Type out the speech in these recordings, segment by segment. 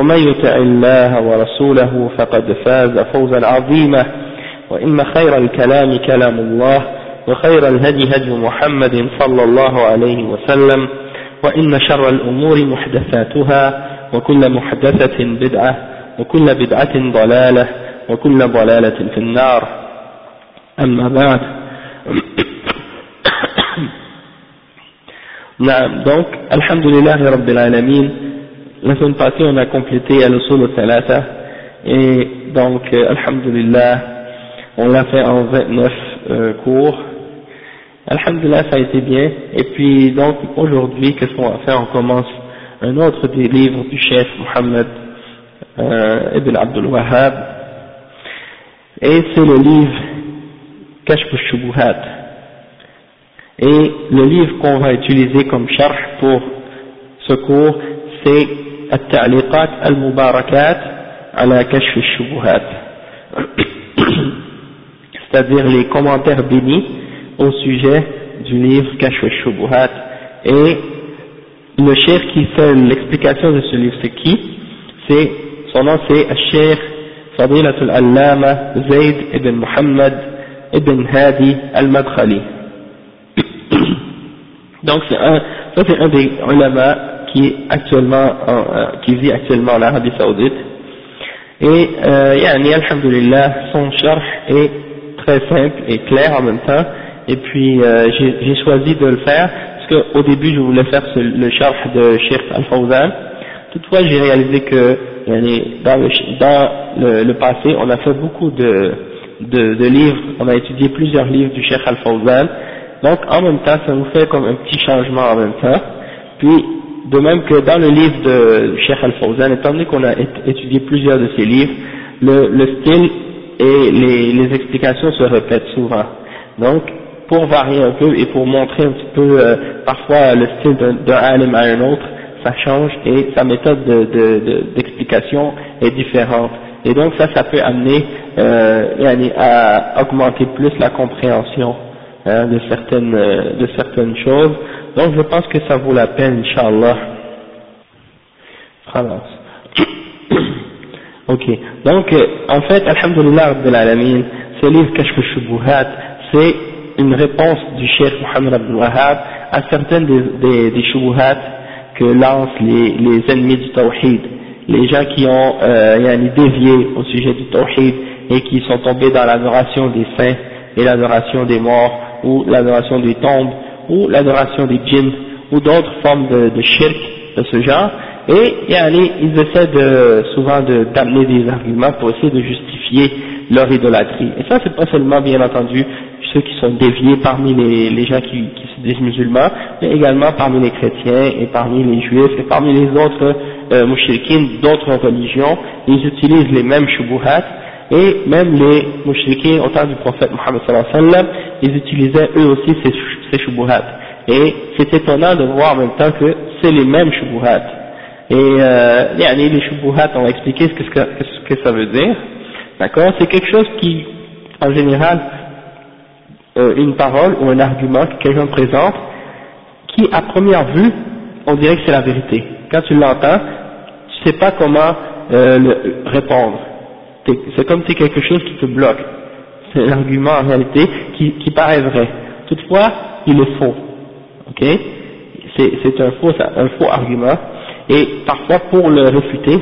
ومن يطع الله ورسوله فقد فاز فوزا عظيما. وإن خير الكلام كلام الله وخير الهدي هدي محمد صلى الله عليه وسلم وإن شر الأمور محدثاتها وكل محدثة بدعة وكل بدعة ضلالة وكل ضلالة في النار. أما بعد. نعم donc alhamdulillah rabbil alamin la semaine passée on a complété al-usul al-thalatha et donc euh, alhamdulillah on l'a fait en 29 euh, cours. Alhamdulillah ça a été bien. Et puis donc aujourd'hui qu'est-ce qu'on va faire? On commence un autre des livres du chef Mohammed euh, Ibn Abdul Wahhab. Et c'est le livre Kashf al-Shubuhat. Et le livre qu'on va utiliser comme charh pour ce cours c'est التعليقات المباركات على كشف الشبهات c'est-à-dire les commentaires bénis au sujet du livre Kashf al-Shubuhat et le cheikh qui fait l'explication de ce livre c'est qui c'est son nom c'est Cheikh Fadilatul Allama Zayd ibn Muhammad ibn Hadi al-Madkhali donc c'est un ça c'est un des ulama qui est actuellement euh, qui vit actuellement en Arabie Saoudite. Et euh, yani alhamdulillah son charh est très simple et clair en même temps. Et puis euh, j'ai choisi de le faire parce qu'au début je voulais faire le charh de Sheikh Al-Fawzan. Toutefois j'ai réalisé que yani, dans, le, dans le, passé on a fait beaucoup de, de, de livres. On a étudié plusieurs livres du Sheikh Al-Fawzan. Donc en même temps ça nous fait comme un petit changement en même temps. Puis de même que dans le livre de Cheikh Al-Fawzan, étant donné qu'on a étudié plusieurs de ces livres, le, le style et les, les, explications se répètent souvent. Donc, pour varier un peu et pour montrer un petit peu euh, parfois le style d'un alim à un autre, ça change et sa méthode d'explication de, de, est différente. Et donc ça, ça peut amener euh, à augmenter plus la compréhension hein, de, certaines, de certaines choses. Donc je pense que ça vaut la peine, Inch'Allah. ok. Donc, euh, en fait, Alhamdulillah ce livre Kashf al-Shubuhat, c'est une réponse du Cheikh Mohammed Abdul Wahhab à certaines des, des, des que lancent les, les ennemis du Tawhid, les gens qui ont euh, dévié au sujet du Tawhid et qui sont tombés dans l'adoration des saints et l'adoration des morts ou l'adoration des tombes ou l'adoration des djinns ou d'autres formes de, de shirk de ce genre. Et yani, ils essaient de, souvent d'amener des arguments pour essayer de justifier leur idolâtrie. Et ça c'est pas seulement bien entendu ceux qui sont déviés parmi les, les gens qui, qui se disent musulmans mais également parmi les chrétiens et parmi les juifs et parmi les autres euh, d'autres religions. Ils utilisent les mêmes shubuhat et même les mouchriquins au temps du prophète Mohammed sallam ils utilisaient eux aussi ces, ces et c'est étonnant de voir en même temps que c'est les mêmes shubuhat. Et euh, les shubuhat on va expliquer ce que, ce que ça veut dire. D'accord? C'est quelque chose qui en général euh, une parole ou un argument que quelqu'un présente qui à première vue on dirait que c'est la vérité. Quand tu l'entends tu sais pas comment euh, le, répondre c'est comme si quelque chose qui te bloque. C'est l'argument en réalité qui, qui paraît vrai. Toutefois il est faux. Ok? C'est un faux un faux argument. Et parfois, pour le réfuter,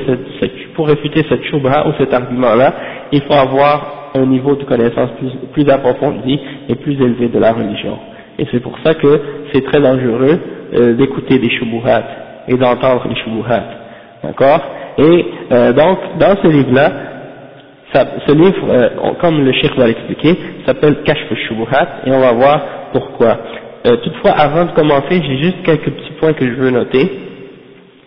pour réfuter cette shubha ou cet argument-là, il faut avoir un niveau de connaissance plus, plus approfondi et plus élevé de la religion. Et c'est pour ça que c'est très dangereux euh, d'écouter des shubuhat et d'entendre les shubuhat. D'accord? Et euh, donc, dans ce livre-là, ce livre, euh, comme le cheikh va l'expliquer, s'appelle Kashf shubuhat et on va voir pourquoi. Euh, toutefois, avant de commencer, j'ai juste quelques petits points que je veux noter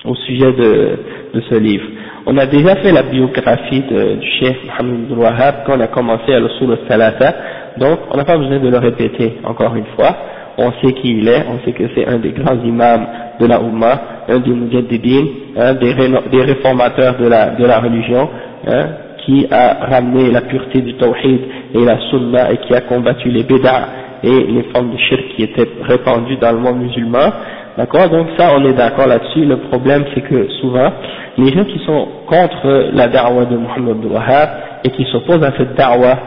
au sujet de, de ce livre. On a déjà fait la biographie de, du cheikh Mohamed Wahab quand on a commencé à l'Usul al-Salata, donc on n'a pas besoin de le répéter encore une fois. On sait qui il est, on sait que c'est un des grands imams de la Ummah, un des mujaddidin, un des, des réformateurs de la, de la religion, hein, qui a ramené la pureté du tawhid et la sunna et qui a combattu les bid'ah et les formes de shirk qui étaient répandues dans le monde musulman. D'accord? Donc ça, on est d'accord là-dessus. Le problème, c'est que souvent, les gens qui sont contre la da'wah de Muhammad Wahhab et qui s'opposent à cette da'wah,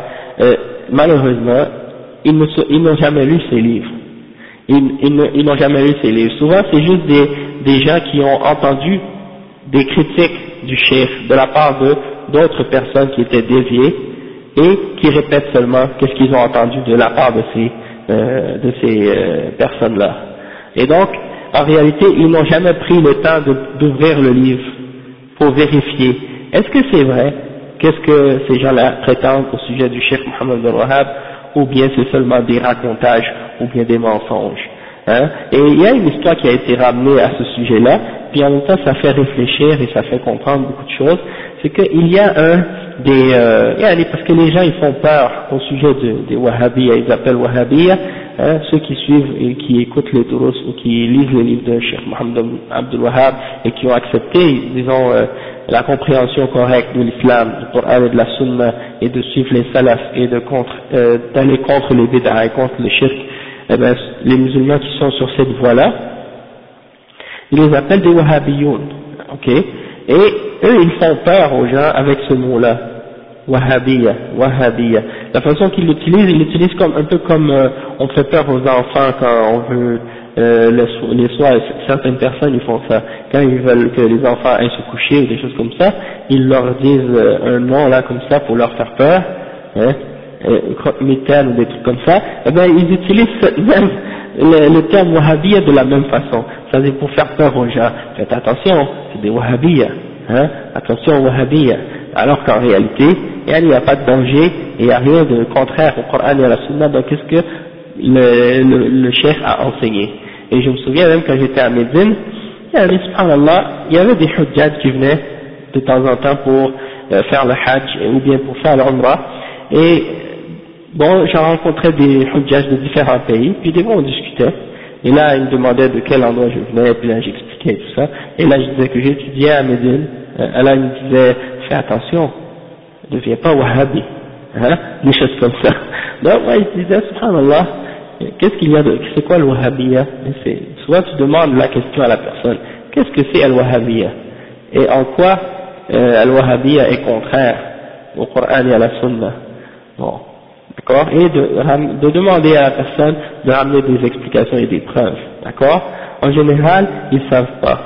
euh, malheureusement, ils n'ont jamais lu ces livres. Ils, n'ont jamais lu ces livres. Souvent, c'est juste des, des gens qui ont entendu des critiques du chef de la part de d'autres personnes qui étaient déviées et qui répètent seulement qu'est-ce qu'ils ont entendu de la part de ces, euh, ces euh, personnes-là. Et donc, en réalité, ils n'ont jamais pris le temps d'ouvrir le livre pour vérifier est-ce que c'est vrai Qu'est-ce que ces gens-là prétendent au sujet du chef Mohammed al-Wahhab Ou bien c'est seulement des racontages ou bien des mensonges hein. Et il y a une histoire qui a été ramenée à ce sujet-là, puis en même temps ça fait réfléchir et ça fait comprendre beaucoup de choses, c'est qu'il y a un des, euh, parce que les gens ils font peur au sujet de, des Wahhabiyya, ils appellent Wahhabiyya, hein, ceux qui suivent et qui écoutent les Durus ou qui lisent les livres de Cheikh Mohammed Abdul Wahhab et qui ont accepté, disons, euh, la compréhension correcte de l'islam, du Coran et de la Sunna et de suivre les salafs et de contre, euh, d'aller contre les bid'ah et contre le shirk, eh ben, les musulmans qui sont sur cette voie-là, ils les appellent des Wahhabiyoun, ok? Et eux, ils font peur aux gens avec ce mot-là, Wahhabiyya, Wahhabiyya. La façon qu'ils l'utilisent, ils l'utilisent comme, un peu comme euh, on fait peur aux enfants quand on veut euh, les, les soirs, certaines personnes ils font ça, quand ils veulent que les enfants aillent se coucher ou des choses comme ça, ils leur disent euh, un nom là comme ça pour leur faire peur, hein, euh, ou des trucs comme ça, eh ben ils utilisent même le, le terme wahhabiyya de la même façon, c'est-à-dire pour faire peur aux gens, faites attention, c'est des wahhabiyya, hein, attention wahhabiyya, alors qu'en réalité, il n'y a pas de danger il n'y a rien de contraire au Coran et à la Sunna, donc qu'est-ce que le, le, le cheikh a enseigné. Et je me souviens même quand j'étais à Médine, il y avait, il y avait des hujjad qui venaient de temps en temps pour euh, faire le hajj ou bien pour faire l'umrah. Et bon, j'ai rencontré des hujjaj de différents pays, puis des fois on discutait. Et là, ils me demandaient de quel endroit je venais, puis là j'expliquais tout ça. Et là, je disais que j'étudiais à Médine. Euh, là, il me disait, fais attention, ne deviens pas wahhabi. Hein, des choses comme ça. Donc, moi, je disais, subhanallah, qu'est-ce qu'il y a de, c'est quoi le wahhabiyya? Souvent tu demandes la question à la personne, qu'est-ce que c'est al-wahhabiyya? Et en quoi euh, al-wahhabiyya est contraire au Coran et à la Sunna? Bon, d'accord Et de, de, demander à la personne de ramener des explications et des preuves, d'accord En général, ils ne savent pas.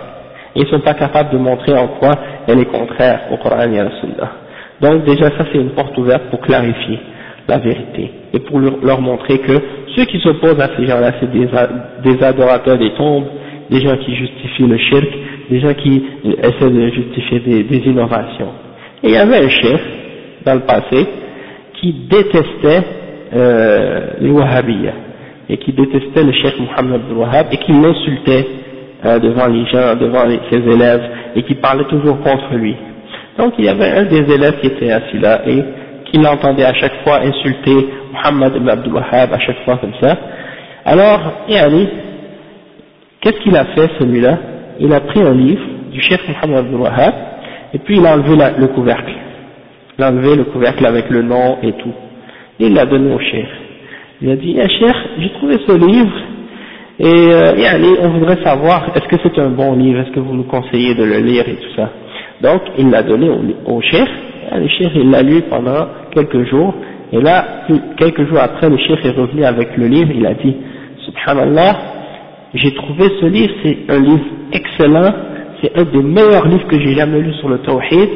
Ils ne sont pas capables de montrer en quoi elle est contraire au Coran et à la Sunna. Donc déjà ça c'est une porte ouverte pour clarifier la vérité et pour leur montrer que ceux qui s'opposent à ces gens-là, c'est des, adorateurs des tombes, des gens qui justifient le shirk, des gens qui essaient de justifier des, innovations. Et il y avait un chef, dans le passé, qui détestait euh, les Wahhabiyya, et qui détestait le chef Muhammad Wahhab, et qui l'insultait euh, devant les gens, devant ses élèves, et qui parlait toujours contre lui. Donc il y avait un des élèves qui était assis là, et qui l'entendait à chaque fois insulter Muhammad ibn Abdul Wahhab à chaque fois comme ça. Alors, Ali, qu'est-ce qu'il a fait celui-là? Il a pris un livre du chef Muhammad Abdul Wahhab et puis il a enlevé le couvercle. Enlevé le couvercle avec le nom et tout. Il l'a donné au chef. Il a dit, eh chef, j'ai trouvé ce livre et euh, on voudrait savoir, est-ce que c'est un bon livre, est-ce que vous nous conseillez de le lire et tout ça? Donc, il l'a donné au, au chef, le chef il l'a lu pendant quelques jours, et là, quelques jours après, le chef est revenu avec le livre, il a dit, Subhanallah, j'ai trouvé ce livre, c'est un livre excellent, c'est un des meilleurs livres que j'ai jamais lu sur le Tawhid,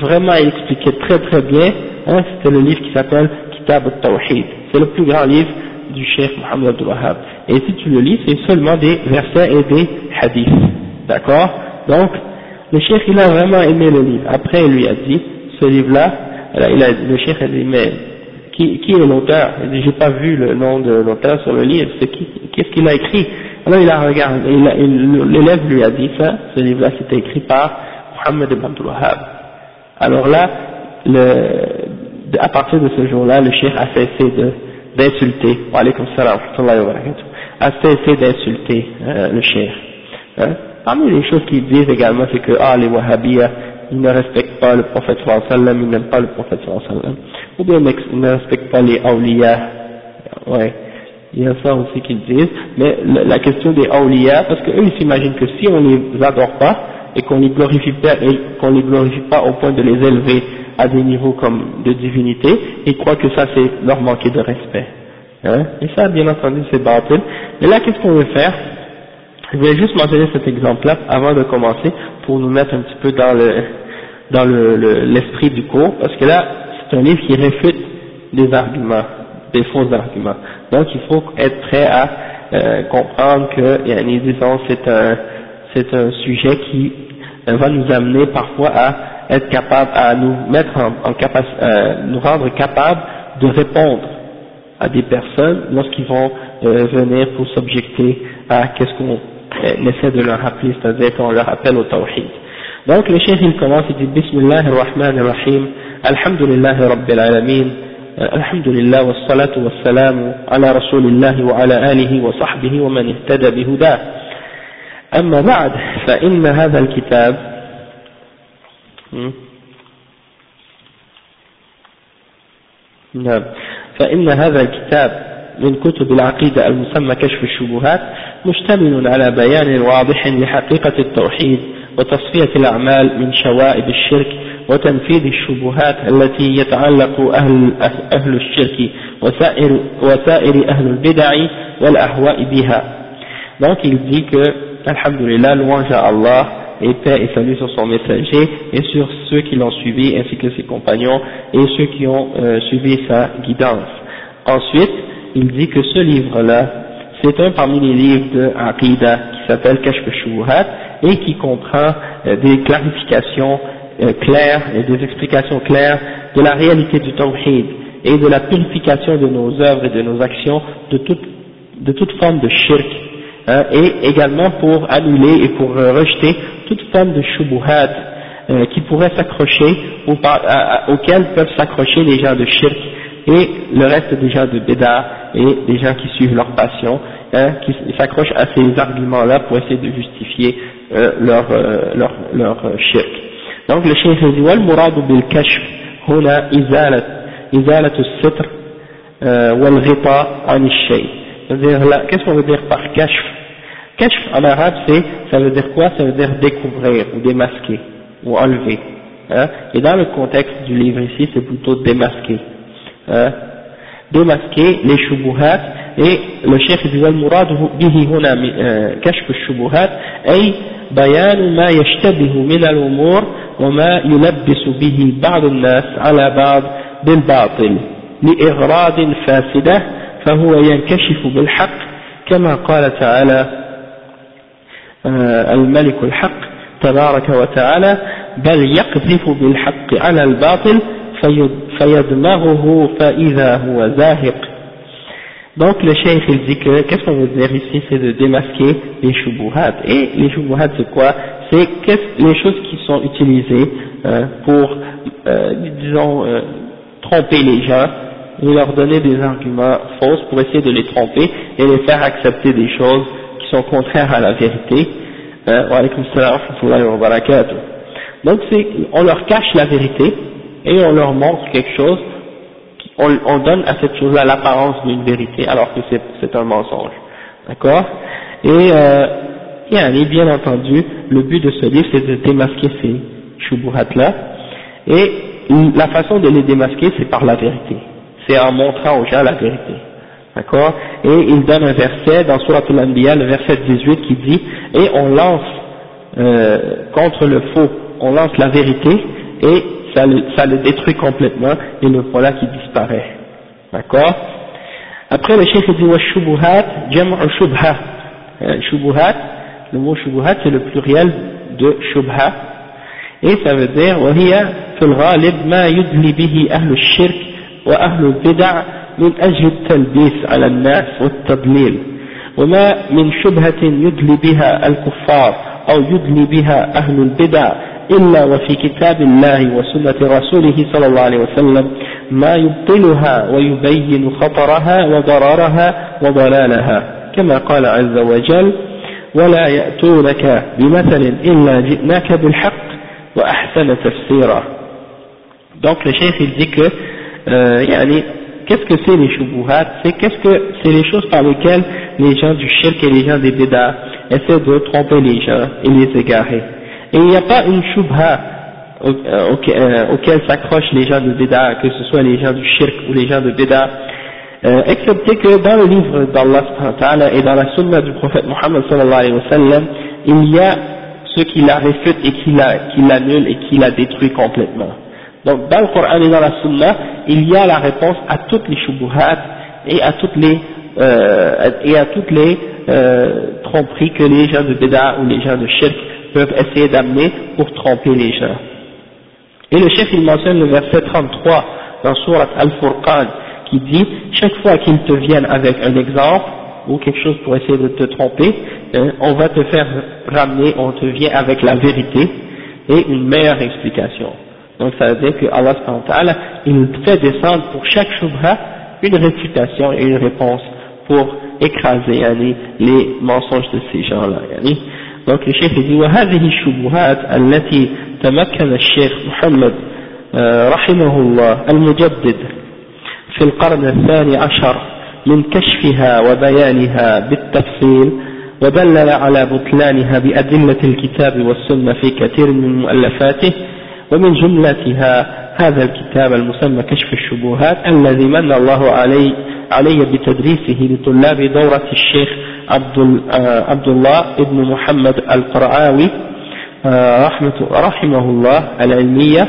vraiment il expliquait très très bien, hein, c'était le livre qui s'appelle Kitab al-Tawhid, c'est le plus grand livre du Cheikh Mohammed Wahhab, et si tu le lis, c'est seulement des versets et des hadiths, d'accord? Donc, le Cheikh il a vraiment aimé le livre, après il lui a dit, ce livre-là, le Cheikh a dit, mais qui, qui est l'auteur? Il dit, j'ai pas vu le nom de l'auteur sur le livre, c'est qui, qu'est-ce qu'il a écrit? Alors il a regardé, l'élève lui a dit ça, ce livre-là c'était écrit par Mohammed ibn Wahhab. Alors là, le, à partir de ce jour-là, le cheikh a cessé d'insulter, a cessé d'insulter euh, le cheikh. Hein? Parmi les choses qu'ils disent également, c'est que ah, les wahhabiyas, ils ne respectent pas le prophète sallam, ils n'aiment pas le prophète sallam, ou bien ils ne respectent pas les awliya, ouais, il y a ça aussi qu'ils disent, mais la, question des awliya, parce qu'eux ils s'imaginent que si on les adore pas, et qu'on les glorifie pas, et qu'on les glorifie pas au point de les élever à des niveaux comme de divinité, ils croient que ça c'est leur manquer de respect. Hein? Et ça, bien entendu, c'est batil. Mais là, qu'est-ce qu'on veut faire? Je vais juste mentionner cet exemple-là avant de commencer pour nous mettre un petit peu dans le dans l'esprit le, du cours, parce que là, c'est un livre qui réfute des arguments, des faux arguments. Donc, il faut être prêt à euh, comprendre que, disons, c'est un c'est un sujet qui euh, va nous amener parfois à être capable, à nous mettre en, euh, nous rendre capables de répondre à des personnes lorsqu'ils vont euh, venir pour s'objecter à qu'est-ce qu'on essaie de leur rappeler, c'est-à-dire qu'on leur appelle au tawhid. Donc le cheikh il commence, il dit Bismillah ar-Rahman ar-Rahim, Alhamdulillah Rabbil Alamin, Alhamdulillah wa salatu wa salamu ala Rasulillah wa ala alihi wa sahbihi wa man ihtada bihudah. أما بعد فإن هذا الكتاب نعم فإن هذا الكتاب من كتب العقيدة المسمى كشف الشبهات مشتمل على بيان واضح لحقيقة التوحيد وتصفية الأعمال من شوائب الشرك وتنفيذ الشبهات التي يتعلق أهل, أهل الشرك وسائر, وسائر أهل البدع والأهواء بها. Donc il dit que Alhamdulillah, louange à Allah, et paix et salut sur son messager, et sur ceux qui l'ont suivi, ainsi que ses compagnons, et ceux qui ont euh, suivi sa guidance. Ensuite, il dit que ce livre-là, c'est un parmi les livres de Aqidah qui s'appelle Kashf et qui comprend euh, des clarifications euh, claires et des explications claires de la réalité du Tawhid et de la purification de nos œuvres et de nos actions de toute, de toute forme de shirk Hein, et également pour annuler et pour euh, rejeter toute forme de shubuhat euh, qui pourrait s'accrocher, auxquels peuvent s'accrocher les gens de shirk et le reste des gens de beda et des gens qui suivent leur passion, hein, qui s'accrochent à ces arguments-là pour essayer de justifier euh, leur, leur, leur shirk. Donc le cheikh dit والمراد بالكشف هنا إزالة إزالة الستر والغطاء عن الشيء. qu'est-ce qu'on veut dire par kashf Kashf en arabe, c'est, ça veut dire quoi? Ça veut dire découvrir démasquer ou enlever. Hein? Et dans le contexte du livre ici, c'est plutôt démasquer. Hein? Démasquer les shubuhat et le cheikh dit al-murad bihi huna euh, kashf al-shubuhat ay bayan ma yashtabihu min al-umur wa ma bihi ba'd an-nas فهو ينكشف بالحق كما قال تعالى آه، الملك الحق تبارك وتعالى بل يقذف بالحق على الباطل فيدمغه فإذا هو زاهق Donc le cheikh il dit que qu'est-ce qu'on veut dire ici c'est de démasquer les shubuhat et les shubuhat c'est quoi c'est les choses qui sont utilisées euh, pour euh, disons euh, tromper les gens et leur donner des arguments fausses pour essayer de les tromper et les faire accepter des choses sont contraires à la vérité. Hein, Donc on leur cache la vérité et on leur montre quelque chose, on, on donne à cette chose-là l'apparence d'une vérité alors que c'est un mensonge. D'accord? Et euh, bien entendu, le but de ce livre c'est de démasquer ces shubuhat-là et la façon de les démasquer c'est par la vérité, c'est en montrant aux gens la vérité. D'accord? Et il donne un verset dans Surat al-Anbiya, le verset 18, qui dit « Et on lance euh, contre le faux, on lance la vérité, et ça le, détruit complètement, et le voilà qui disparaît. » D'accord? Après, le chef dit « Wa shubuhat jam'u shubha » euh, Shubuhat, le mot shubuhat, c'est le pluriel de shubha, et ça veut dire « Wa hiya fil ghalib ma yudli bihi ahlu shirk » وأهل البدع من أجل التلبيس على الناس والتضليل وما من شبهة يدلي بها الكفار أو يدلي بها أهل البدع إلا وفي كتاب الله وسنة رسوله صلى الله عليه وسلم ما يبطلها ويبين خطرها وضررها وضلالها كما قال عز وجل ولا يأتونك بمثل إلا جئناك بالحق وأحسن تفسيرا donc le chef il dit que euh, qu'est-ce que c'est les shubuhat? C'est qu'est-ce que les choses par lesquelles les gens du shirk et les gens des bédas essaient de tromper les gens et les égarer. Et il n'y a pas une shubha au, euh, euh, auquel s'accrochent les gens de bédas que ce soit les gens du shirk ou les gens de bédas euh, excepté que dans le livre d'Allah et dans la sunna du prophète sallam il y a ce qui la réfute et qui l'annule et qui la détruit complètement donc dans le Coran et dans la Sunna, il y a la réponse à toutes les shubuhat et à toutes les euh, et à toutes les euh, tromperies que les gens de Beda ou les gens de Shirk peuvent essayer d'amener pour tromper les gens. Et le chef il mentionne le verset 33 dans Surat Al-Furqan qui dit chaque fois qu'ils te viennent avec un exemple ou quelque chose pour essayer de te tromper, hein, on va te faire ramener, on te vient avec la vérité et une meilleure explication. Donc ça veut dire que Allah il fait descendre pour chaque shubha une réfutation et une réponse pour écraser yani, les mensonges de ces gens-là. Yani. Donc le chef dit وهذه الشبهات التي تمكن الشيخ محمد رحمه الله المجدد في القرن الثاني عشر من كشفها وبيانها بالتفصيل ودلل على بطلانها بأدلة الكتاب والسنة في كثير من مؤلفاته ومن جملتها هذا الكتاب المسمى كشف الشبهات الذي من الله علي, علي بتدريسه لطلاب دورة الشيخ عبد, آه، الله ابن محمد القرعاوي آه، رحمة رحمه الله العلمية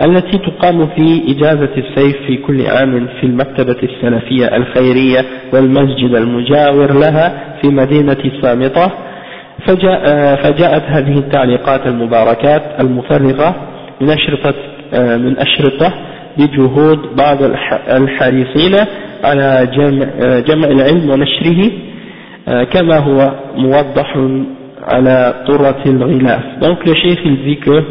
التي تقام في إجازة السيف في كل عام في المكتبة السلفية الخيرية والمسجد المجاور لها في مدينة صامتة. فجاء آه، فجاءت هذه التعليقات المباركات المفرغة من أشرطة آه، من أشرطة بجهود بعض الحريصين على جمع, آه، جمع العلم ونشره آه، كما هو موضح على طرة الغلاف donc le chef il dit que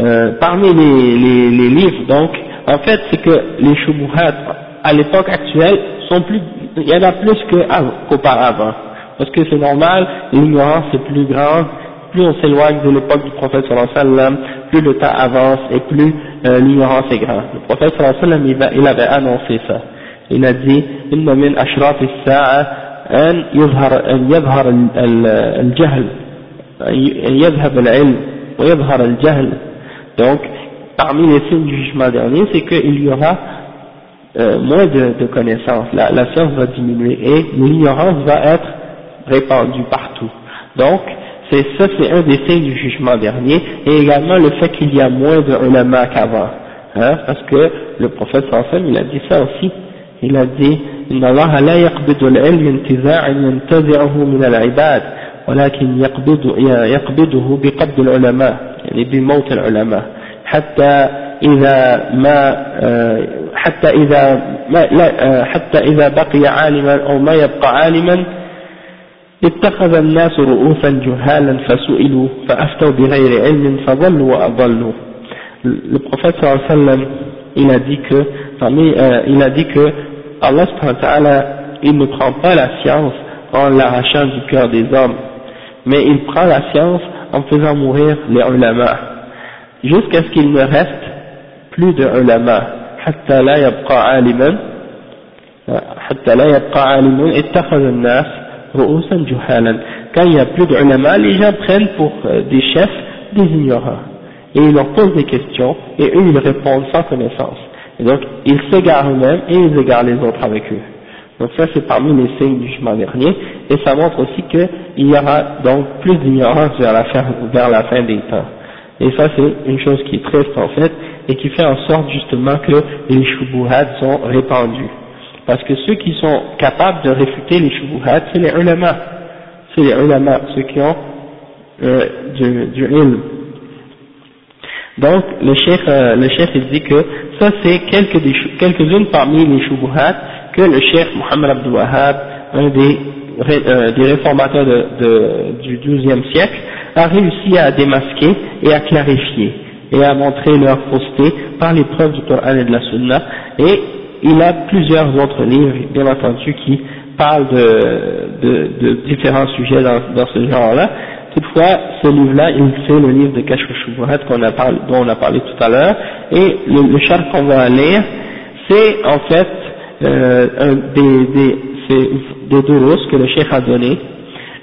euh, parmi les, les, les livres donc en fait c'est que les shubuhat à l'époque actuelle sont plus il y en a plus qu'auparavant parce que c'est normal l'ignorance est plus grande plus on s'éloigne de l'époque du prophète sallallahu alayhi wa sallam, plus le temps avance et plus euh, l'ignorance est grande. Le prophète sallallahu alayhi wa sallam, il avait annoncé ça. Il a dit, « Inna min ashraf sa'a an yuzhar yadhar al-jahl, an yadhab al-ilm, wa yadhar al-jahl. » Donc, parmi les signes du jugement dernier, c'est qu'il y aura euh, moins de, de connaissances, la, la science va diminuer et l'ignorance va être répandue partout. Donc, c'est ça c'est un des signes du jugement dernier et également le fait qu'il y a moins de ulama qu'avant hein, parce que le prophète sallam il a dit ça aussi il a dit إن الله لا يقبض العلم انتزاعا ينتزعه من العباد ولكن يقبض يقبضه بقبض العلماء يعني بموت العلماء حتى إذا ما حتى إذا ما لا حتى إذا بقي عالما أو ما يبقى عالما اتخذ الناس رؤوسا جهالا فسئلوا فأفتوا بغير علم فضلوا وأضلوا le prophète sallallahu alayhi wa sallam il a dit que parmi, euh, il a dit que Allah subhanahu il ne prend pas la science en l'arrachant du cœur des hommes mais il prend la science en faisant mourir les ulama jusqu'à ce qu'il ne reste plus de ulama حتى لا يبقى عالما حتى لا يبقى عالم اتخذ الناس quand il n'y a plus d'ulama, les gens prennent pour euh, des chefs des ignorants. Et ils leur posent des questions, et eux ils répondent sans connaissance. Et donc, ils s'égarent eux-mêmes et ils égarent les autres avec eux. Donc ça c'est parmi les signes du jugement dernier, et ça montre aussi qu'il y aura donc plus d'ignorance vers la fin, vers la fin des temps. Et ça c'est une chose qui est triste en fait, et qui fait en sorte justement que les shubuhat sont répandus. Parce que ceux qui sont capables de réfuter les shubuhat, c'est les ulama. C'est les ulama, ceux qui ont euh, du, du ilm. Donc le chef, euh, le chef il dit que ça c'est quelques quelques-unes parmi les shubuhat que le chef Mohammed Abdul Wahhab, un des, euh, des réformateurs de, du XIIe siècle, a réussi à démasquer et à clarifier et à montrer leur fausseté par les preuves du Coran et de la Sunna et il a plusieurs autres livres bien entendu qui parlent de, de, de différents sujets dans, dans ce genre-là. Toutefois, ce livre-là, il fait le livre de Kashf Shubuhat qu'on a parlé, dont on a parlé tout à l'heure, et le, le char qu'on va lire, c'est en fait euh, un des, des, des que le cheikh a donné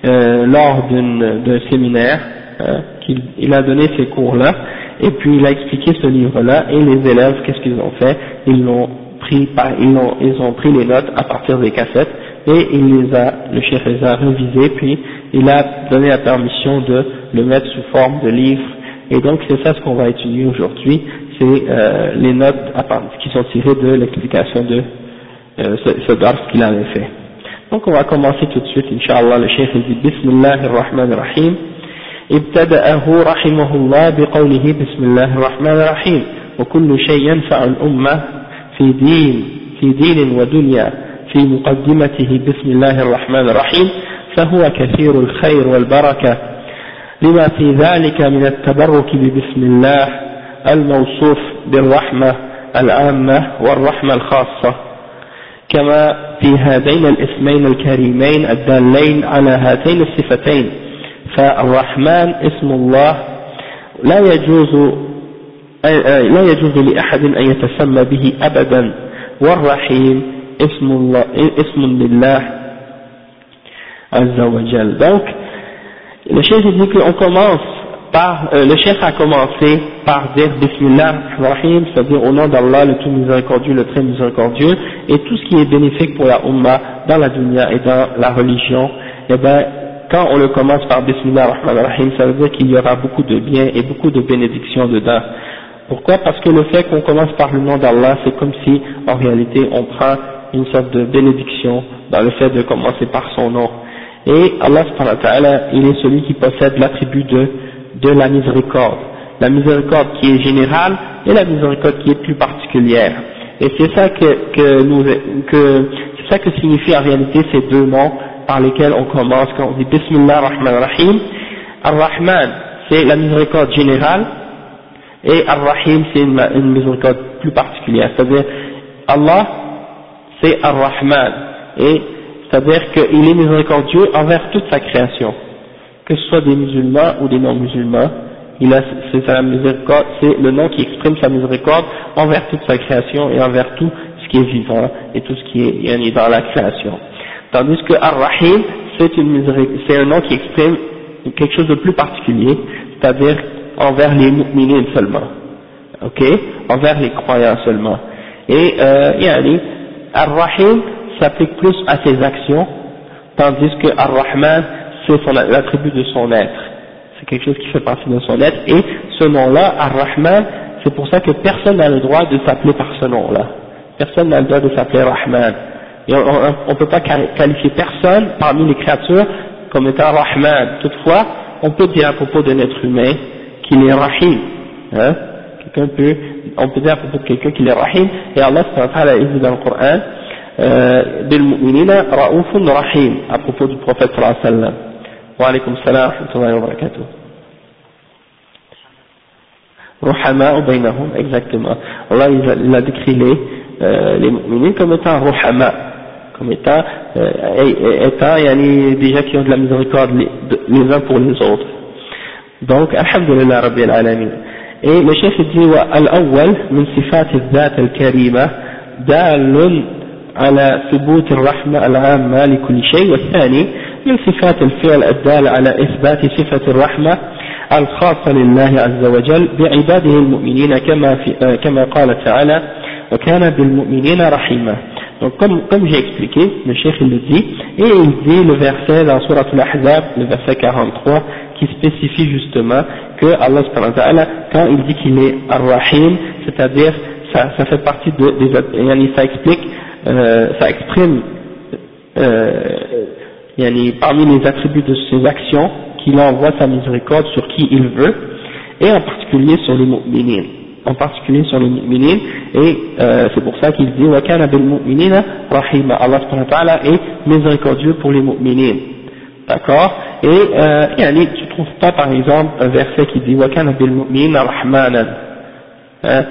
euh, lors d'un séminaire, hein, qu'il il a donné ces cours-là, et puis il a expliqué ce livre-là, et les élèves, qu'est-ce qu'ils ont fait? Ils l'ont pris, par, ils, ont, ils ont pris les notes à partir des cassettes, et il les a, le chef les a révisés, puis il a donné la permission de le mettre sous forme de livre, et donc c'est ça ce qu'on va étudier aujourd'hui, c'est euh, les notes qui sont tirées de l'explication de euh, ce, ce dars qu'il avait fait. Donc on va commencer tout de suite, Inch'Allah, le chef dit Bismillah ar-Rahman ar-Rahim. ابتدأه رحمه الله بقوله بسم الله الرحمن الرحيم وكل شيء ينفع الأمة في دين في دين ودنيا في مقدمته بسم الله الرحمن الرحيم فهو كثير الخير والبركة. لما في ذلك من التبرك ببسم الله الموصوف بالرحمة العامة والرحمة الخاصة. كما في هذين الاسمين الكريمين الدالين على هاتين الصفتين فالرحمن اسم الله لا يجوز لا يجوز لأحد أن يتسمى به أبدا والرحيم اسم الله اسم لله عز وجل donc le chef dit qu'on commence par, euh, le chef a commencé par dire Bismillah Rahim, c'est-à-dire au nom d'Allah le tout miséricordieux, le très miséricordieux, et tout ce qui est bénéfique pour la Ummah dans la dunya et dans la religion, et eh ben quand on le commence par Bismillah Rahim, ça veut dire qu'il y aura beaucoup de bien et beaucoup de bénédictions dedans. Pourquoi? Parce que le fait qu'on commence par le nom d'Allah, c'est comme si en réalité on prend une sorte de bénédiction dans le fait de commencer par son nom. Et Allah il est celui qui possède l'attribut de, de la miséricorde. La miséricorde qui est générale et la miséricorde qui est plus particulière. Et c'est ça que, que nous, que, c'est ça que signifie en réalité ces deux noms par lesquels on commence quand on dit Bismillah Rahman Rahim. Ar-Rahman, c'est la miséricorde générale, et Ar-Rahim, c'est une, une, miséricorde plus particulière. C'est-à-dire, Allah, c'est Ar-Rahman, et c'est-à-dire qu'il est miséricordieux envers toute sa création, que ce soit des musulmans ou des non-musulmans, il a, c'est miséricorde, c'est le nom qui exprime sa miséricorde envers toute sa création et envers tout ce qui est vivant et tout ce qui est dans la création. Tandis que Ar-Rahim, c'est c'est un nom qui exprime quelque chose de plus particulier, c'est-à-dire envers les mu'minines seulement, ok, envers les croyants seulement. Et euh, yani, Ar-Rahim s'applique plus à ses actions, tandis que Ar-Rahman, c'est l'attribut de son être. C'est quelque chose qui fait partie de son être, et ce nom-là, Ar-Rahman, c'est pour ça que personne n'a le droit de s'appeler par ce nom-là. Personne n'a le droit de s'appeler Rahman. Et on ne peut pas qualifier personne parmi les créatures comme étant Rahman. Toutefois, on peut dire à propos d'un être humain qu'il est Rahim. Hein? Quelqu'un peut, on peut dire à propos quelqu'un qu'il est Rahim. Et Allah a dit dans le Coran, mu'minina ra'ufun rahim à propos du prophète sallallahu wa sallam. Wa alaykum salam wa rahmatullahi wa barakatuh. Ruhama bainahum, exactement. Allah il a, décrit les, euh, les mu'minines comme étant ruhama comme étant, euh, étant yani, déjà qui ont de la miséricorde les, les uns pour les autres. Donc, alhamdulillah rabbi al-alamin. Et le chef dit, al-awwal min sifat al-dhat al-karima دال على لكل شيء والثاني من صفات الفعل الدال على إثبات صفة الرحمة الخاصة لله عز وجل بعباده المؤمنين كما, في كما قال تعالى وكان بالمؤمنين رحيما Donc comme, comme j'ai expliqué, le cheikh il le dit, et il dit le verset dans Surah Al-Ahzab, le verset 43, qui spécifie justement que Allah quand il dit qu'il est Ar-Rahim, c'est-à-dire ça, ça fait partie de, des, ça explique, euh, ça exprime euh, parmi les attributs de ses actions qu'il envoie sa miséricorde sur qui il veut, et en particulier sur les mu'minin en particulier sur les mu'minin, et euh, c'est pour ça qu'il dit wa kana rahima Allah subhanahu wa ta'ala est miséricordieux pour les mu'minin d'accord? Et euh, yani, tu trouves pas par exemple un verset qui dit wa kana rahmanan hein,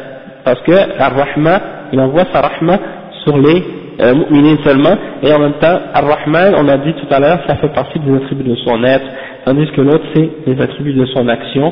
parce que ar-rahma il envoie sa rahma sur les euh, mu'minin seulement. Et en même temps ar-rahman on a dit tout à l'heure ça fait partie des attributs de son être. Tandis que l'autre c'est les attributs de son action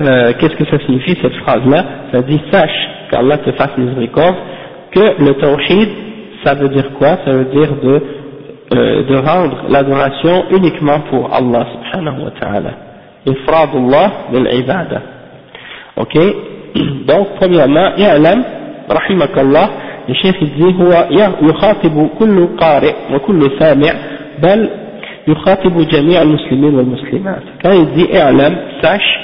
euh, qu'est-ce que ça signifie cette phrase-là Ça dit sache qu'Allah te fasse miséricorde, que le tawhid, ça veut dire quoi Ça veut dire de, euh, de rendre l'adoration uniquement pour Allah subhanahu wa ta'ala. Ifradullah bil ibada. Ok Donc, premièrement, ya'lam, rahimakallah, le chef il dit هو يخاطب كل قارئ وكل سامع بل يخاطب جميع المسلمين والمسلمات. Quand il dit i'lam, sache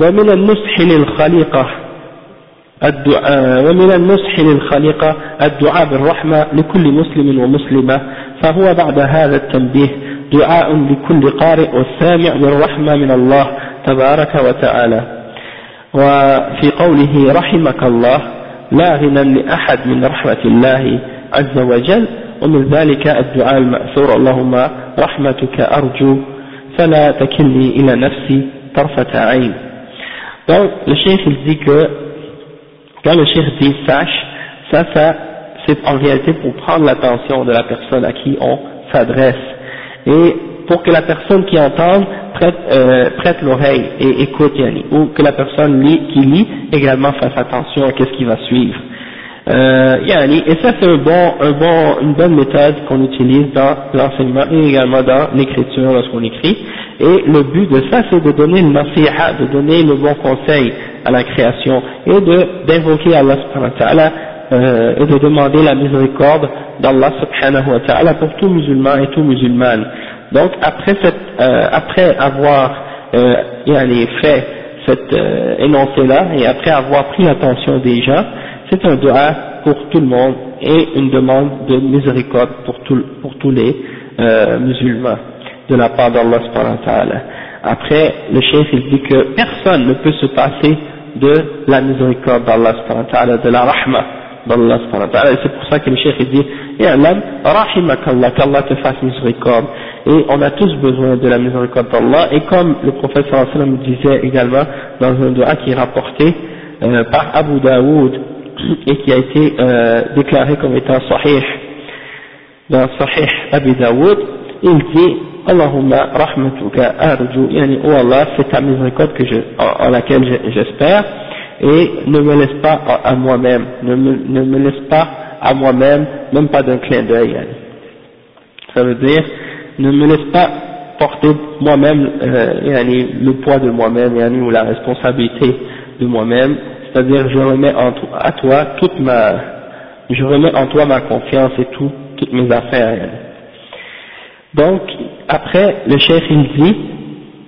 ومن النصح للخليقة الدعاء ومن النصح للخليقة الدعاء بالرحمة لكل مسلم ومسلمة فهو بعد هذا التنبيه دعاء لكل قارئ والسامع بالرحمة من الله تبارك وتعالى. وفي قوله رحمك الله لا غنى لأحد من رحمة الله عز وجل ومن ذلك الدعاء المأثور اللهم رحمتك أرجو فلا تكلني إلى نفسي طرفة عين. Donc, le chef il dit que, quand le chef dit sache, ça, ça, c'est en réalité pour prendre l'attention de la personne à qui on s'adresse. Et pour que la personne qui entend prête, euh, prête l'oreille et écoute, ou que la personne qui lit également fasse attention à ce qui va suivre. Euh, yani, et ça c'est un bon, un bon, une bonne méthode qu'on utilise dans l'enseignement et également dans l'écriture lorsqu'on écrit. Et le but de ça, c'est de donner le nasiha, de donner le bon conseil à la création et de d'invoquer Allah subhanahu wa ta'ala euh, et de demander la miséricorde d'Allah subhanahu wa ta'ala pour tout musulman et tout musulmane. Donc après cette, euh, après avoir euh, fait cet euh, énoncé-là et après avoir pris l'attention des gens, c'est un dua pour tout le monde et une demande de miséricorde pour, tous les euh, musulmans de la part d'Allah Après, le chef il dit que personne ne peut se passer de la miséricorde d'Allah de la rahma d'Allah et c'est pour ça que le chef il dit I'lam rahimakallah, qu'Allah te fasse miséricorde et on a tous besoin de la miséricorde d'Allah. Et comme le prophète sallallahu alayhi wa sallam disait également dans un dua qui est rapporté euh, par Abu Daoud et qui a été euh, déclaré comme étant sahih dans Sahih Abu Daoud il dit Allahumma rahmatuka arju, yani, oh Allah, c'est ta miséricorde que je, en, laquelle j'espère, et ne me laisse pas à, moi-même, ne me, laisse pas à moi-même, même pas d'un clin d'œil. Ça veut dire, ne me laisse pas porter moi-même euh, le poids de moi-même ou la responsabilité de moi-même, c'est-à-dire je remets en, à toi toute ma, je remets en toi ma confiance et tout, toutes mes affaires. Donc, après, le chef il dit,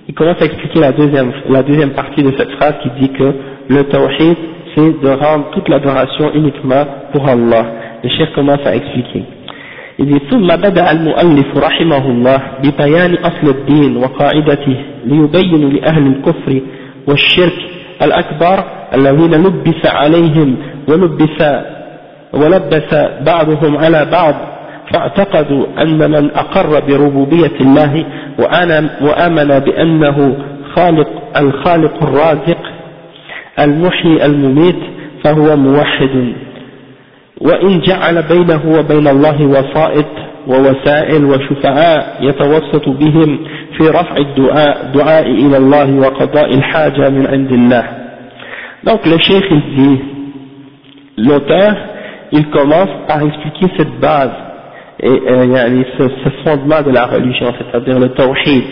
il commence à expliquer la deuxième, la deuxième partie de cette phrase qui dit que le tawhid, c'est de rendre toute l'adoration uniquement pour Allah. Le chef commence à expliquer. إذ ثم بدأ المؤلف رحمه الله ببيان أصل الدين وقاعدته ليبين لأهل الكفر والشرك الأكبر الذين لبس عليهم ولبس ولبس بعضهم على بعض فاعتقدوا أن من أقر بربوبية الله وآمن بأنه خالق الخالق الرازق المحيي المميت فهو موحد. وإن جعل بينه وبين الله وسائط ووسائل وشفعاء يتوسط بهم في رفع الدعاء دعاء إلى الله وقضاء الحاجة من عند الله donc le cheikh il dit l'auteur il commence par expliquer cette base et euh, ce, ce fondement de la religion c'est-à-dire le tawhid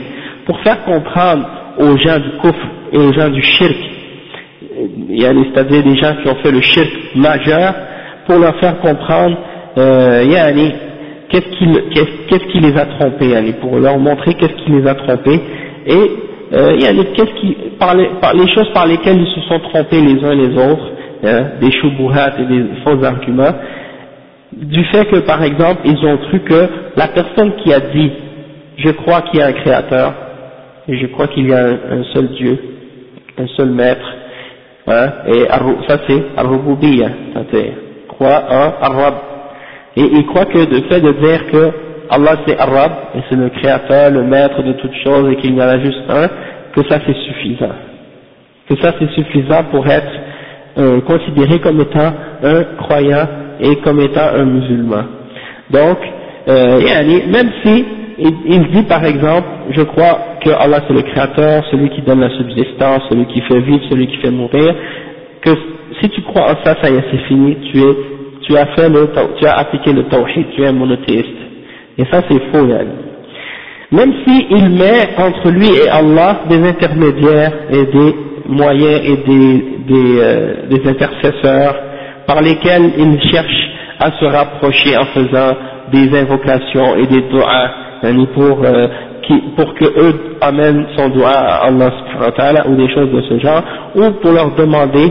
pour faire comprendre aux gens du kufr et aux gens du shirk c'est-à-dire des gens qui ont fait le shirk majeur pour leur faire comprendre euh, qu'est-ce qui, qu'est-ce qui les a trompés, yani, pour leur montrer qu'est-ce qui les a trompés. Et euh, qu'est-ce qui, par les, par les, choses par lesquelles ils se sont trompés les uns les autres, hein, des shubuhat et des faux arguments, du fait que par exemple ils ont cru que la personne qui a dit je crois qu'il y a un créateur et je crois qu'il y a un, seul Dieu, un seul maître, hein, et ça c'est al-rububiyya, en Arab. Et il croit que le fait de dire que Allah c'est Arab, et c'est le créateur, le maître de toutes choses, et qu'il y en a juste un, que ça c'est suffisant. Que ça c'est suffisant pour être euh, considéré comme étant un croyant et comme étant un musulman. Donc, euh, même si il, dit par exemple, je crois que Allah c'est le créateur, celui qui donne la subsistance, celui qui fait vivre, celui qui fait mourir, que si tu crois en ça, ça y est, c'est fini, tu es, tu as fait le, tu as appliqué le tawhid, tu es monothéiste. Et ça c'est faux, yani. Même s'il met entre lui et Allah des intermédiaires et des moyens et des, des, euh, des intercesseurs par lesquels il cherche à se rapprocher en faisant des invocations et des doigts pour, euh, pour que eux amènent son doigt à Allah ou des choses de ce genre, ou pour leur demander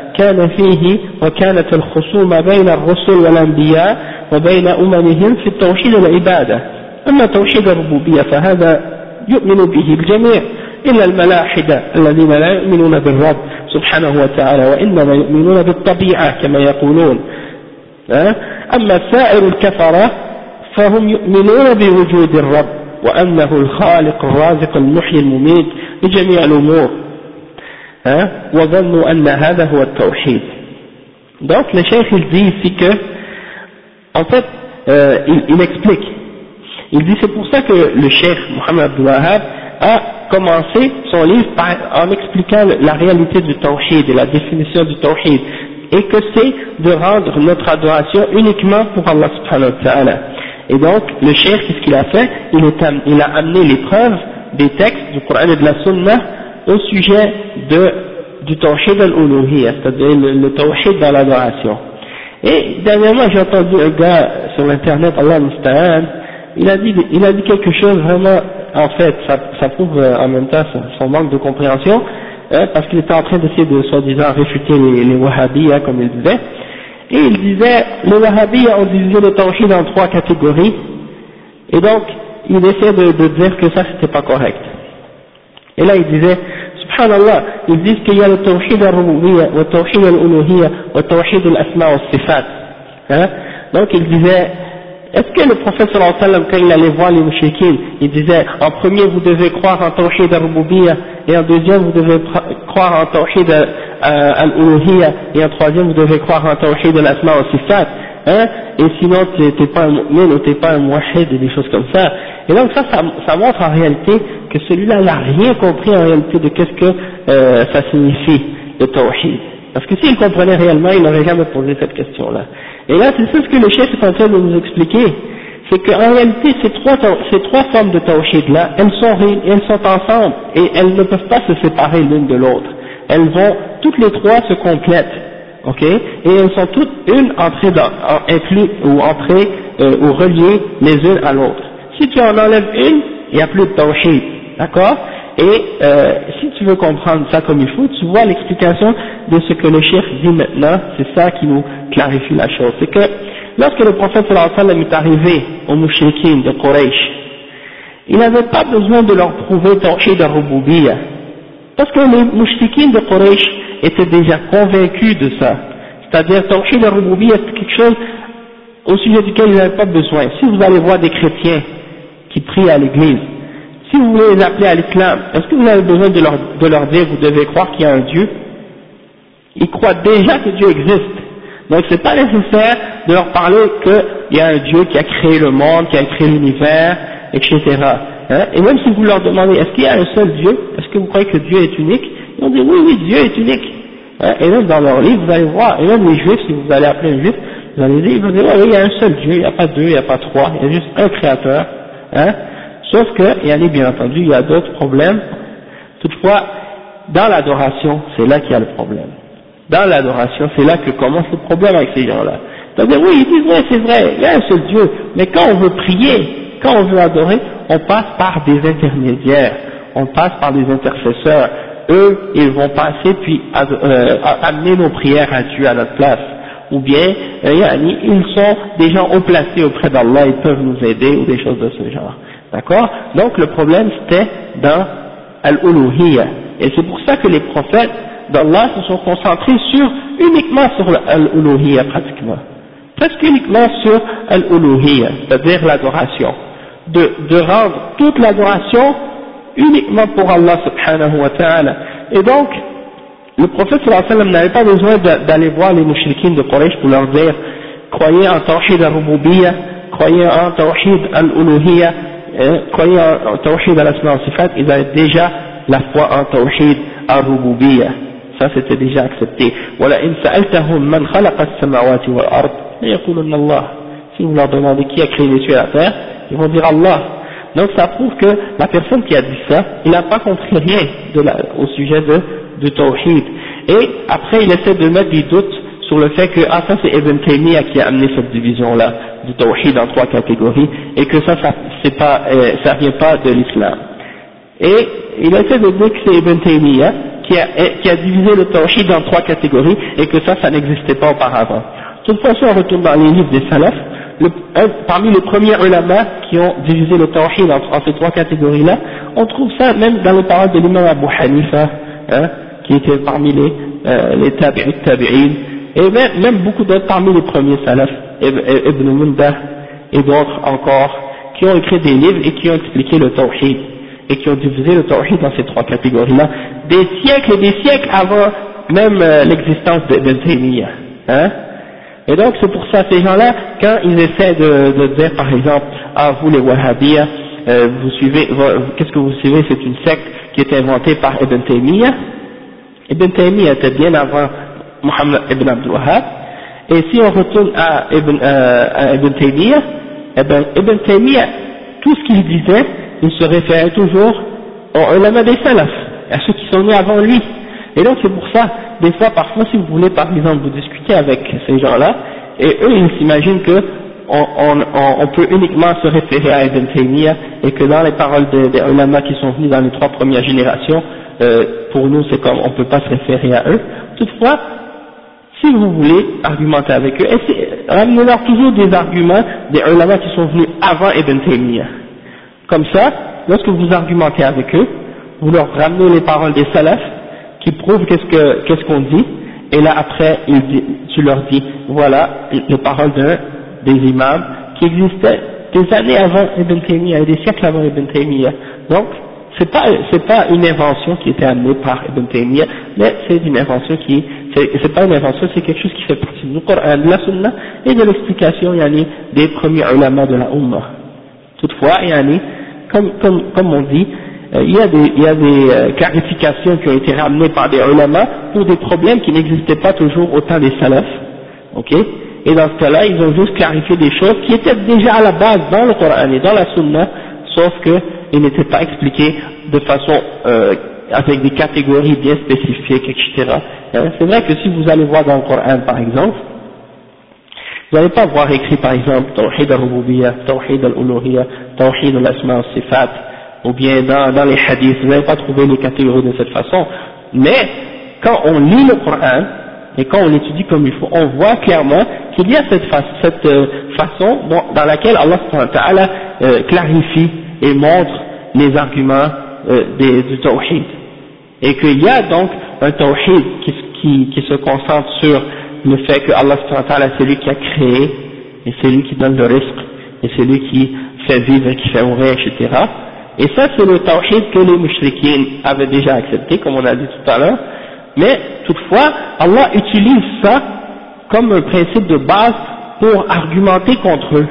كان فيه وكانت الخصومة بين الرسل والأنبياء وبين أممهم في التوحيد العبادة أما توحيد الربوبية فهذا يؤمن به الجميع إلا الملاحدة الذين لا يؤمنون بالرب سبحانه وتعالى وإنما يؤمنون بالطبيعة كما يقولون. أما سائر الكفرة فهم يؤمنون بوجود الرب وأنه الخالق الرازق المحيي المميت لجميع الأمور. Hein? Donc le chef il dit ici que, en fait, euh, il, il, explique. Il dit c'est pour ça que le chef Mohamed Abdul a commencé son livre en expliquant la réalité du tawhid et la définition du tawhid et que c'est de rendre notre adoration uniquement pour Allah subhanahu wa ta'ala. Et donc, le cheikh, qu'est-ce qu'il a fait? Il, il, a amené les preuves des textes du Coran et de la Sunna au sujet du tawhid al-uluhiyya, c'est-à-dire le, le tawhid dans l'adoration. Et dernièrement, j'ai entendu un gars sur l'internet, Allah Musta'an, il a dit, quelque chose vraiment, en fait, ça, prouve euh, en même temps son, manque de compréhension, hein, parce qu'il était en train d'essayer de, soi-disant, réfuter les, les wahhabis, hein, comme il disait. Et il disait, les wahhabis ont divisé le tawhid en trois catégories, et donc, il essaie de, de dire que ça, c'était pas correct. Et là, il disait, subhanallah, ils disent qu'il y a le tawhid al-rububiyya, le tawhid al-uluhiyya, le tawhid al-asma wa sifat. Hein? Donc, il disait, est-ce que le prophète sallallahu alayhi wa sallam, quand il allait voir les mouchikines, il disait, en premier, vous devez croire en tawhid al-rububiyya, et en deuxième, vous devez croire en tawhid al-uluhiyya, et en troisième, vous devez croire en tawhid al-asma wa sifat. Hein? et sinon tu n'es pas un mu'min ou pas un muahid et des choses comme ça. Et donc ça, ça, ça montre en réalité que celui-là n'a rien compris en réalité de qu'est-ce que euh, ça signifie, le tawhid. Parce que s'il comprenait réellement, il n'aurait jamais posé cette question-là. Et là, c'est ça ce que le chef est en train de nous expliquer. c'est qu'en réalité, ces trois, ces trois formes de tawhid là, elles sont, elles sont ensemble et elles ne peuvent pas se séparer l'une de l'autre. Elles vont, toutes les trois se complètent, ok? Et elles sont toutes une entrée dans, inclus ou entrée euh, ou reliées les unes à l'autre. Si tu en enlèves une, il n'y a plus de tawhid, d'accord? Et euh, si tu veux comprendre ça comme il faut, tu vois l'explication de ce que le chef dit maintenant, c'est ça qui nous clarifie la chose. C'est que lorsque le prophète sallallahu alayhi wa est arrivé aux mouchriquins de Quraysh, il n'avait pas besoin de leur prouver tawhid al-rububiyyah, parce que les mouchriquins de Quraysh étaient déjà convaincus de ça. C'est-à-dire, tawhid al-rububiyyah, c'est quelque chose au sujet duquel ils n'avaient pas besoin. Si vous allez voir des chrétiens qui prient à l'église, si vous voulez les appeler à l'islam, est-ce que vous avez besoin de leur, de leur dire, vous devez croire qu'il y a un Dieu? Ils croient déjà que Dieu existe. Donc c'est pas nécessaire de leur parler qu'il y a un Dieu qui a créé le monde, qui a créé l'univers, etc. Hein? Et même si vous leur demandez, est-ce qu'il y a un seul Dieu? Est-ce que vous croyez que Dieu est unique? Ils vont dire, oui, oui, Dieu est unique. Hein? Et même dans leur livre, vous allez voir, et même les juifs, si vous allez appeler un juif, vous allez dire, ils vont dire, oui, il y a un seul Dieu, il n'y a pas deux, il n'y a pas trois, il y a juste un créateur. Hein? Sauf que, il y a bien entendu, il y a d'autres problèmes. Toutefois, dans l'adoration, c'est là qu'il y a le problème. Dans l'adoration, c'est là que commence le problème avec ces gens-là. C'est-à-dire, oui, ils disent, oui, c'est vrai, il y a un seul Dieu, mais quand on veut prier, quand on veut adorer, on passe par des intermédiaires, on passe par des intercesseurs. Eux, ils vont passer puis euh, amener nos prières à Dieu à notre place. Ou bien, euh, ils sont des gens haut placés auprès d'Allah, ils peuvent nous aider ou des choses de ce genre. D'accord? Donc le problème c'était dans al-uluhiyya. Et c'est pour ça que les prophètes d'Allah se sont concentrés sur, uniquement sur al-uluhiyya pratiquement. Presque uniquement sur al-uluhiyya, c'est-à-dire l'adoration. De, de rendre toute l'adoration uniquement pour Allah subhanahu wa ta'ala. Et donc, le prophète sallallahu alayhi wa sallam n'avait pas besoin d'aller voir les mouchriquins de Quraysh pour leur dire, croyez en tawhid al-rububiyya, croyez en tawhid al-uluhiyya, croyez en tawhid al-asma sifat, ils avaient déjà la foi en tawhid al-rububiyya. Ça c'était déjà accepté. وَلَئِنْ سَأَلْتَهُمْ مَنْ خَلَقَ السَّمَاوَاتِ وَالْأَرْضِ لَيَقُولُنَّ اللَّهِ Si vous leur demandez qui a créé les cieux et la terre, ils vont dire Allah. Donc ça prouve que la personne qui a dit ça, il n'a pas compris rien au sujet de, de tawhid. Et après il essaie de mettre des doutes sur le fait que ah ça c'est Ibn Taymiyyah qui a amené cette division là du tawhid en trois catégories et que ça ça c'est pas euh, ça vient pas de l'islam et il essaie de dire que c'est Ibn Taymiyyah qui a, qui a divisé le tawhid en trois catégories et que ça ça n'existait pas auparavant toutefois si on retourne dans les livres des salafs parmi les premiers ulama qui ont divisé le tawhid en, ces trois catégories là on trouve ça même dans les paroles de l'imam Abu Hanifa hein, qui était parmi les euh, les et même, beaucoup d'autres parmi les premiers salafs, Ibn Mundah et d'autres encore, qui ont écrit des livres et qui ont expliqué le tawhid, et qui ont divisé le tawhid dans ces trois catégories-là, des siècles et des siècles avant même euh, l'existence d'Ibn Taymiyyah. Hein et donc c'est pour ça, ces gens-là, quand ils essaient de, dire par exemple, ah vous les Wahhabiyas, euh, vous suivez, qu'est-ce que vous suivez, c'est une secte qui est inventée par Ibn Taymiyyah, Ibn Taymiyyah était bien avant Muhammad ibn Abdul Wahhab. Et si on retourne à Ibn, euh, Ibn Taymiyyah, eh Ibn Taymiyyah, tout ce qu'il disait, il se référait toujours aux ulama des salaf, à ceux qui sont nés avant lui. Et donc c'est pour ça, des fois, parfois, si vous voulez par exemple vous discuter avec ces gens-là, et eux ils s'imaginent que on, on, on, peut uniquement se référer à Ibn Taymiyyah et que dans les paroles des, des ulama qui sont venus dans les trois premières générations, euh, pour nous c'est comme on ne peut pas se référer à eux. Toutefois, si vous voulez argumenter avec eux, ramenez-leur toujours des arguments des ulama qui sont venus avant Ibn Taymiyyah. Comme ça, lorsque vous argumentez avec eux, vous leur ramenez les paroles des salafs qui prouvent qu'est-ce qu'on ce qu'on dit, et là après, tu leur dis, voilà les paroles d'un des imams qui existaient des années avant Ibn Taymiyyah des siècles avant Ibn Taymiyyah. Donc, c'est pas c'est pas une invention qui était amenée par Ibn Taymiyyah, mais c'est une invention qui c'est pas une invention, c'est quelque chose qui fait partie du Coran, de la Sunna et de l'explication yani, des premiers ulama de la Ummah. Toutefois, yani, comme, comme, comme on dit, il y a des, il y a des euh, clarifications qui ont été ramenées par des ulama pour des problèmes qui n'existaient pas toujours au temps des salafs, ok? Et dans ce cas-là, ils ont juste clarifié des choses qui étaient déjà à la base dans le Coran et dans la Sunna, sauf qu'ils n'étaient pas expliqués de façon euh, avec des catégories bien spécifiques, etc. Hein, c'est vrai que si vous allez voir dans le Coran, par exemple, vous n'allez pas voir écrit, par exemple, Tawhid al-Rububiyyah, Tawhid al-Uluhiyyah, Tawhid al-Asma al-Sifat, ou bien dans, dans les hadiths, vous n'allez pas trouver les catégories de cette façon. Mais, quand on lit le Coran, et quand on l'étudie comme il faut, on voit clairement qu'il y a cette, cette euh, façon dans laquelle Allah euh, clarifie et montre les arguments euh, des, du tawhid. Et qu'il y a donc un tawhid qui, qui, qui, se concentre sur le fait que Allah c'est lui qui a créé, et c'est lui qui donne le risque, et c'est lui qui fait vivre et qui fait mourir, etc. Et ça c'est le tawhid que les mushrikines avaient déjà accepté, comme on a dit tout à l'heure, mais toutefois, Allah utilise ça comme un principe de base pour argumenter contre eux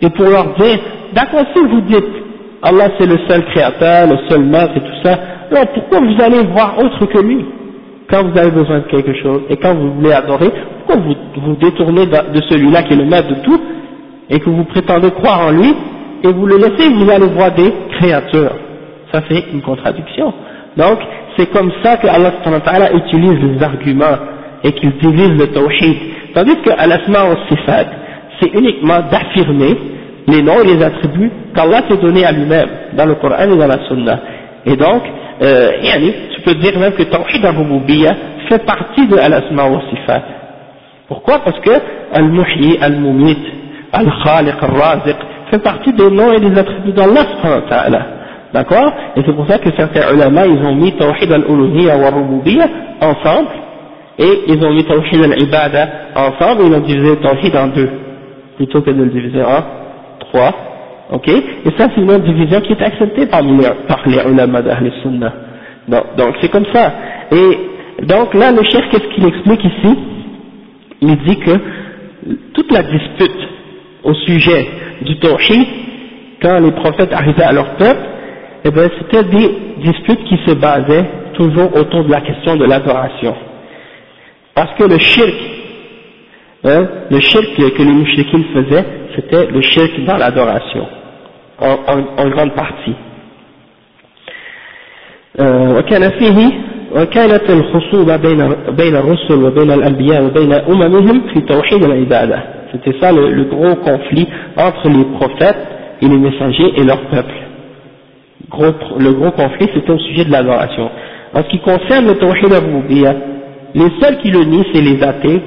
et pour leur dire, d'accord, si vous dites Allah c'est le seul créateur, le seul maître et tout ça, alors pourquoi vous allez voir autre que lui quand vous avez besoin de quelque chose et quand vous voulez adorer, pourquoi vous vous détournez de celui-là qui est le maître de tout et que vous prétendez croire en lui et vous le laissez, vous allez voir des créatures. Ça fait une contradiction. Donc, c'est comme ça que Allah utilise les arguments et qu'il divise le tawhid. Tandis que al-asma sifat, c'est uniquement d'affirmer les noms et les attributs qu'Allah s'est donné à lui-même dans le Coran et dans la Sunna. Et donc, euh, tu peux dire même que tawhid al-rububiyya fait partie de al-asma sifat. Pourquoi? Parce que al-muhyi, al-mumit, al-khaliq, al-raziq fait partie des noms et des attributs d'Allah. D'accord Et c'est pour ça que certains ulama, ils ont mis Tawhid al-Uluhiyya wa Rububiyya ensemble, et ils ont mis Tawhid al-Ibada ensemble, et ils ont divisé Tawhid en deux, plutôt que de le diviser en trois. Ok Et ça, c'est une division qui est acceptée par les, par les ulama d'Ahl Sunnah. Donc c'est comme ça. Et donc là, le chef, qu'est-ce qu'il explique ici? Il dit que toute la dispute au sujet du tawhid, quand les prophètes arrivaient à leur peuple, eh bien c'était des disputes qui se basaient toujours autour de la question de l'adoration. Parce que le shirk, hein, le shirk que les mouchikines faisaient, c'était le shirk dans l'adoration, en, en, en grande partie. Euh, وكانت الخصوبة بين بين الرسل وبين الأنبياء وبين أممهم في توحيد العبادة. C'était ça le, le gros conflit entre les prophètes et les messagers et leur peuple le gros conflit, c'était au sujet de l'adoration. En ce qui concerne le tawhid al les seuls qui le nient, c'est les athées,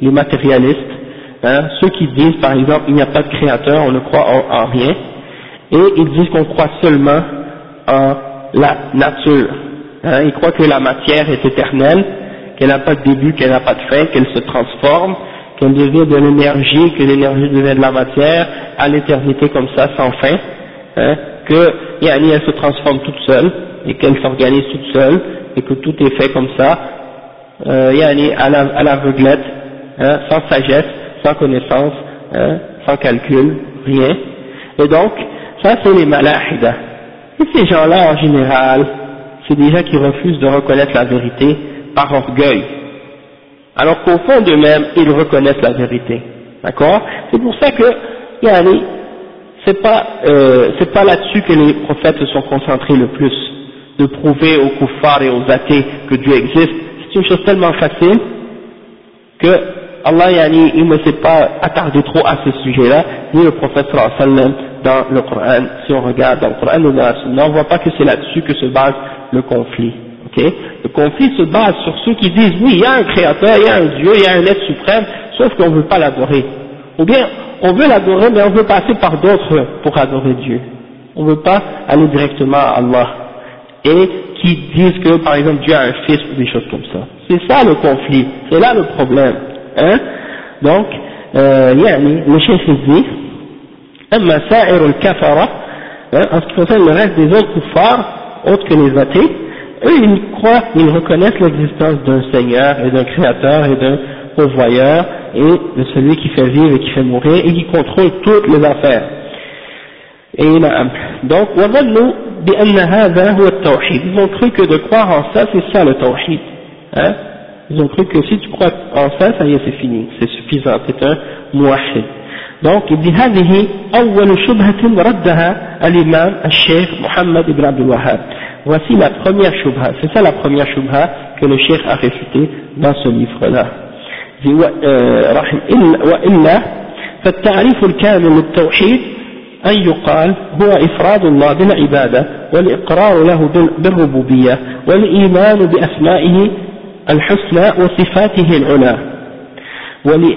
les matérialistes, hein, ceux qui disent, par exemple, il n'y a pas de créateur, on ne croit en, rien, et ils disent qu'on croit seulement en la nature. Hein, ils croient que la matière est éternelle, qu'elle n'a pas de début, qu'elle n'a pas de fin, qu'elle se transforme, qu'elle devient de l'énergie, que l'énergie devient de la matière, à l'éternité comme ça, sans fin. Hein, que yani, elle se transforme toute seule et qu'elle s'organise toute seule et que tout est fait comme ça, euh, yani, à l'aveuglette, hein, sans sagesse, sans connaissance, hein, sans calcul, rien. Et donc, ça c'est les malahida. Et ces gens-là en général, c'est des gens qui refusent de reconnaître la vérité par orgueil. Alors qu'au fond d'eux-mêmes, ils reconnaissent la vérité. D'accord? C'est pour ça que, yani, c'est pas euh, c'est pas là-dessus que les prophètes se sont concentrés le plus, de prouver aux kuffars et aux athées que Dieu existe. C'est une chose tellement facile que Allah yani, il ne s'est pas attardé trop à ce sujet-là, ni le prophète sallam dans le Coran. Si on regarde dans le Coran ou dans la on voit pas que c'est là-dessus que se base le conflit. Le conflit se base sur ceux qui disent oui, il y a un créateur, il y a un Dieu, il y a un être suprême, sauf qu'on ne veut pas l'adorer. Ou bien on veut l'adorer, mais on veut passer par d'autres pour adorer Dieu. On ne veut pas aller directement à Allah. Et qui disent que, par exemple, Dieu a un fils ou des choses comme ça. C'est ça le conflit, c'est là le problème Hein Donc, euh, yani, le chef dit, أما سائر الكفرة en ce qui concerne le reste des autres kuffars, autres que les athées, eux ils croient, ils reconnaissent l'existence d'un Seigneur et d'un Créateur et d'un pourvoyeur et de celui qui fait vivre et qui fait mourir et qui contrôle toutes les affaires. Et donc, ils ont cru que de croire en ça, c'est ça le tawhid. Hein? Ils ont cru que si tu crois en ça, ça y est, c'est fini, c'est suffisant, c'est un muwahid. Donc, il dit هذه أول شبهة ردها الإمام الشيخ محمد بن عبد الوهاب. Voici la première shubha, c'est ça la première shubha que le cheikh a réfutée dans ce livre-là. وإلا فالتعريف الكامل للتوحيد أن يقال هو إفراد الله بالعبادة والإقرار له بالربوبية والإيمان بأسمائه الحسنى وصفاته العلى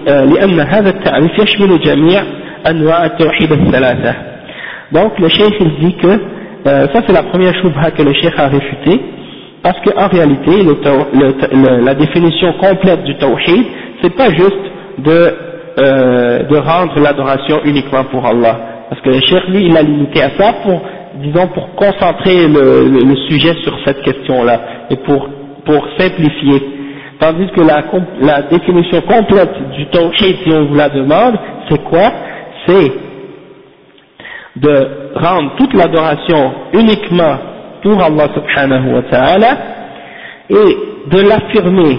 لأن هذا التعريف يشمل جميع أنواع التوحيد الثلاثة donc le cheikh il dit que euh, ça c'est la première shubha que le cheikh a réfutée parce qu'en réalité le, le, la définition complète du tawhid c'est pas juste de, euh, de rendre l'adoration uniquement pour Allah parce que le cheikh lui il a limité à ça pour disons pour concentrer le, le, le sujet sur cette question là et pour pour simplifier. Tandis que la, définition complète du tawhid, si on vous la demande, c'est quoi? C'est de rendre toute l'adoration uniquement pour Allah subhanahu wa ta'ala et de l'affirmer,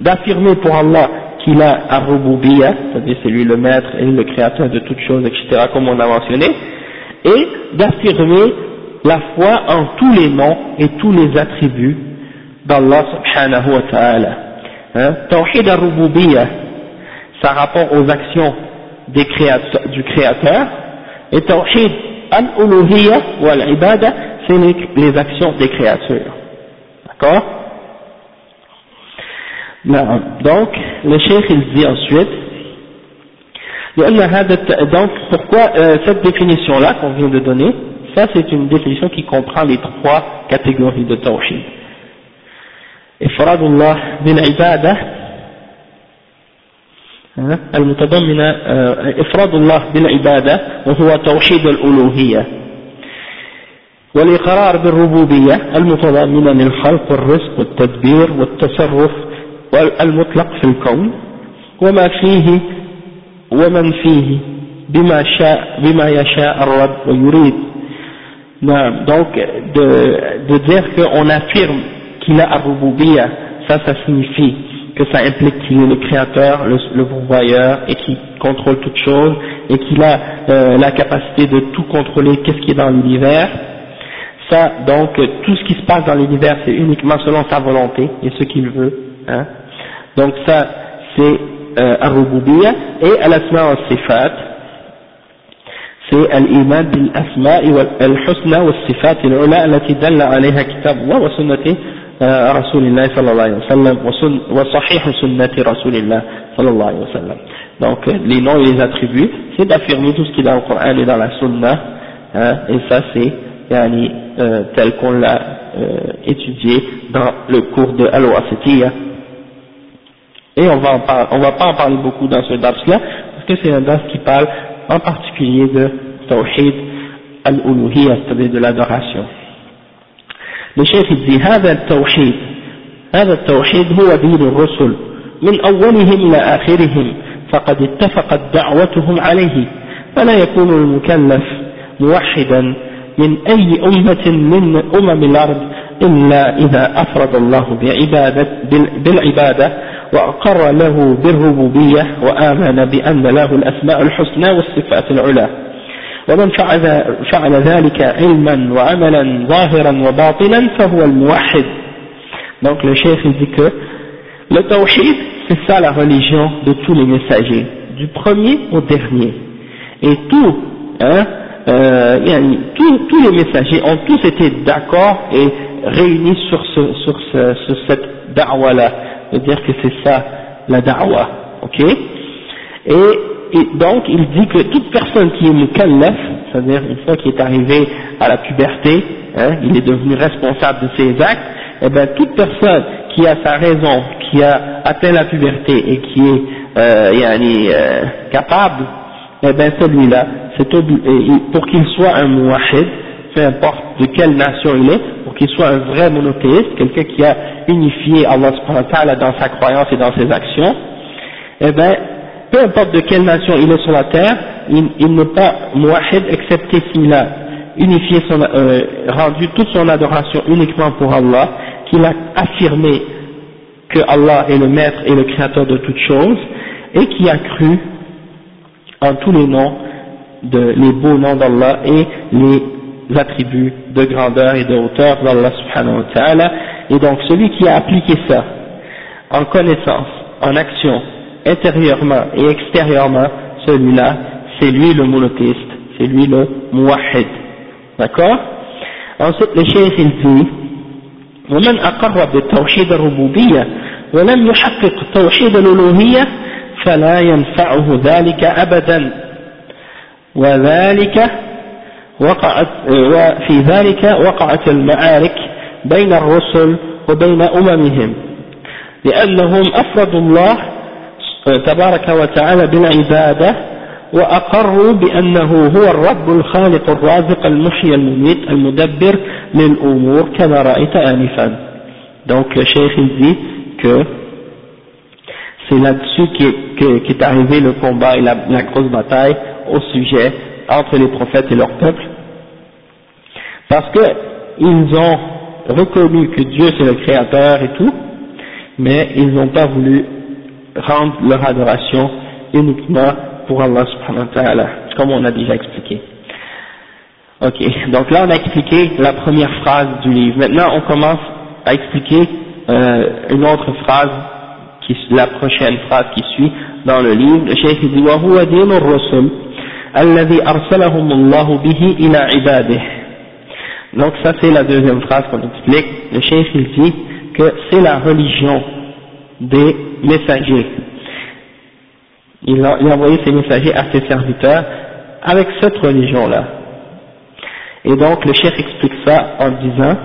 d'affirmer pour Allah qu'il a ar c'est-à-dire c'est lui le maître et le créateur de toutes choses, etc., comme on a mentionné, et d'affirmer la foi en tous les noms et tous les attributs d'Allah subhanahu wa ta'ala. Hein? Tawhid al-Rububiyya, ça rapport aux actions du créateur, et Tawhid al-Uluhiyya ou al-Ibada, c'est les, les, actions des créatures. D'accord? Donc, le cheikh il dit ensuite, donc pourquoi euh, cette définition-là qu'on vient de donner, ça c'est une définition qui comprend les trois catégories de Tawhid. إفراد الله بالعبادة المتضمن إفراد الله بالعبادة وهو توحيد الألوهية والإقرار بالربوبية المتضمنة للخلق والرزق والتدبير والتصرف المطلق في الكون وما فيه ومن فيه بما شاء بما يشاء الرب ويريد. نعم donc de, de dire qu'on affirme qu'il a Arububiya, ça, ça signifie que ça implique qu'il est le créateur, le, le pourvoyeur, et qu'il contrôle toutes choses, et qu'il a euh, la capacité de tout contrôler, qu'est-ce qui est dans l'univers. Ça, donc, tout ce qui se passe dans l'univers, c'est uniquement selon sa volonté et ce qu'il veut. Hein. Donc ça, c'est euh, Arububiya, et Al-Asma al-Sifat, c'est الإيمان بالأسماء والحسنى والصفات العلى التي دل عليها كتاب الله وسنة رسول الله صلى الله عليه وسلم وصحيح سنة رسول الله صلى الله عليه وسلم donc les noms et les attributs c'est d'affirmer tout ce qui est dans le Coran et dans la Sunna hein, et ça c'est yani, euh, tel qu'on l'a euh, étudié dans le cours de Al-Wasitiyya et on va en on va pas en parler beaucoup dans ce dars là parce que c'est un dars qui parle en particulier de Tawhid al-Uluhiyya c'est-à-dire de l'adoration لشيخ الدين هذا التوحيد. هذا التوحيد هو دين الرسل. من أولهم إلى آخرهم. فقد اتفقت دعوتهم عليه. فلا يكون المكلف موحدا من أي أمة من أمم الأرض إلا إذا أفرد الله بعبادة بالعبادة وأقر له بالربوبية وآمن بأن له الأسماء الحسنى والصفات العلى. ومن فعل, فعل ذلك علما وعملا ظاهرا وباطنا فهو الموحد donc le chef il dit que le tawhid c'est ça la religion de tous les messagers du premier au dernier et tout hein, euh, tous, tous les messagers ont tous été d'accord et réunis sur, ce, sur, ce, sur cette da'wa là de dire que c'est ça la da'wa ok et et donc il dit que toute personne qui est mukallaf, c'est-à-dire une fois qu'il est arrivé à la puberté, hein, il est devenu responsable de ses actes, et eh bien toute personne qui a sa raison, qui a atteint la puberté et qui est euh, euh, capable, et eh bien celui-là, pour qu'il soit un muwahid, peu importe de quelle nation il est, pour qu'il soit un vrai monothéiste, quelqu'un qui a unifié Allah dans sa croyance et dans ses actions, eh bien peu importe de quelle nation il est sur la terre, il, n'est pas muahid excepté s'il a unifié son, euh, rendu toute son adoration uniquement pour Allah, qu'il a affirmé que Allah est le maître et le créateur de toutes choses, et qui a cru en tous les noms, de, les beaux noms d'Allah et les attributs de grandeur et de hauteur d'Allah subhanahu wa ta'ala, et donc celui qui a appliqué ça en connaissance, en action, intérieurement et extérieurement, celui-là, c'est lui le monothéiste, c'est lui le muwahid. D'accord Ensuite, le cheikh il dit, ومن أقر بالتوحيد الربوبية ولم يحقق توحيد الألوهية فلا ينفعه ذلك أبدا وذلك وقعت وفي ذلك وقعت المعارك بين الرسل وبين أممهم لأنهم أفردوا الله تبارك وتعالى بالعبادة وأقروا بأنه هو الرب الخالق الرازق المحيي المميت المدبر للأمور كما رأيت آنفا donc le cheikh il dit que c'est là-dessus qu'est est arrivé le combat et la, la grosse bataille au sujet entre les prophètes et leur peuple parce que ils ont reconnu que Dieu c'est le créateur et tout mais ils n'ont pas voulu rendre leur adoration uniquement pour Allah subhanahu wa ta'ala, comme on a déjà expliqué. Ok, donc là on a expliqué la première phrase du livre. Maintenant on commence à expliquer euh, une autre phrase, qui, la prochaine phrase qui suit dans le livre. Le cheikh dit وهو دين الرسل الذي أرسلهم الله به إلى عباده. Donc ça c'est la deuxième phrase qu'on explique. Le cheikh il dit que c'est la religion des messagers. Il a, il a envoyé ses messagers à ses serviteurs avec cette religion-là. Et donc le chef explique ça en disant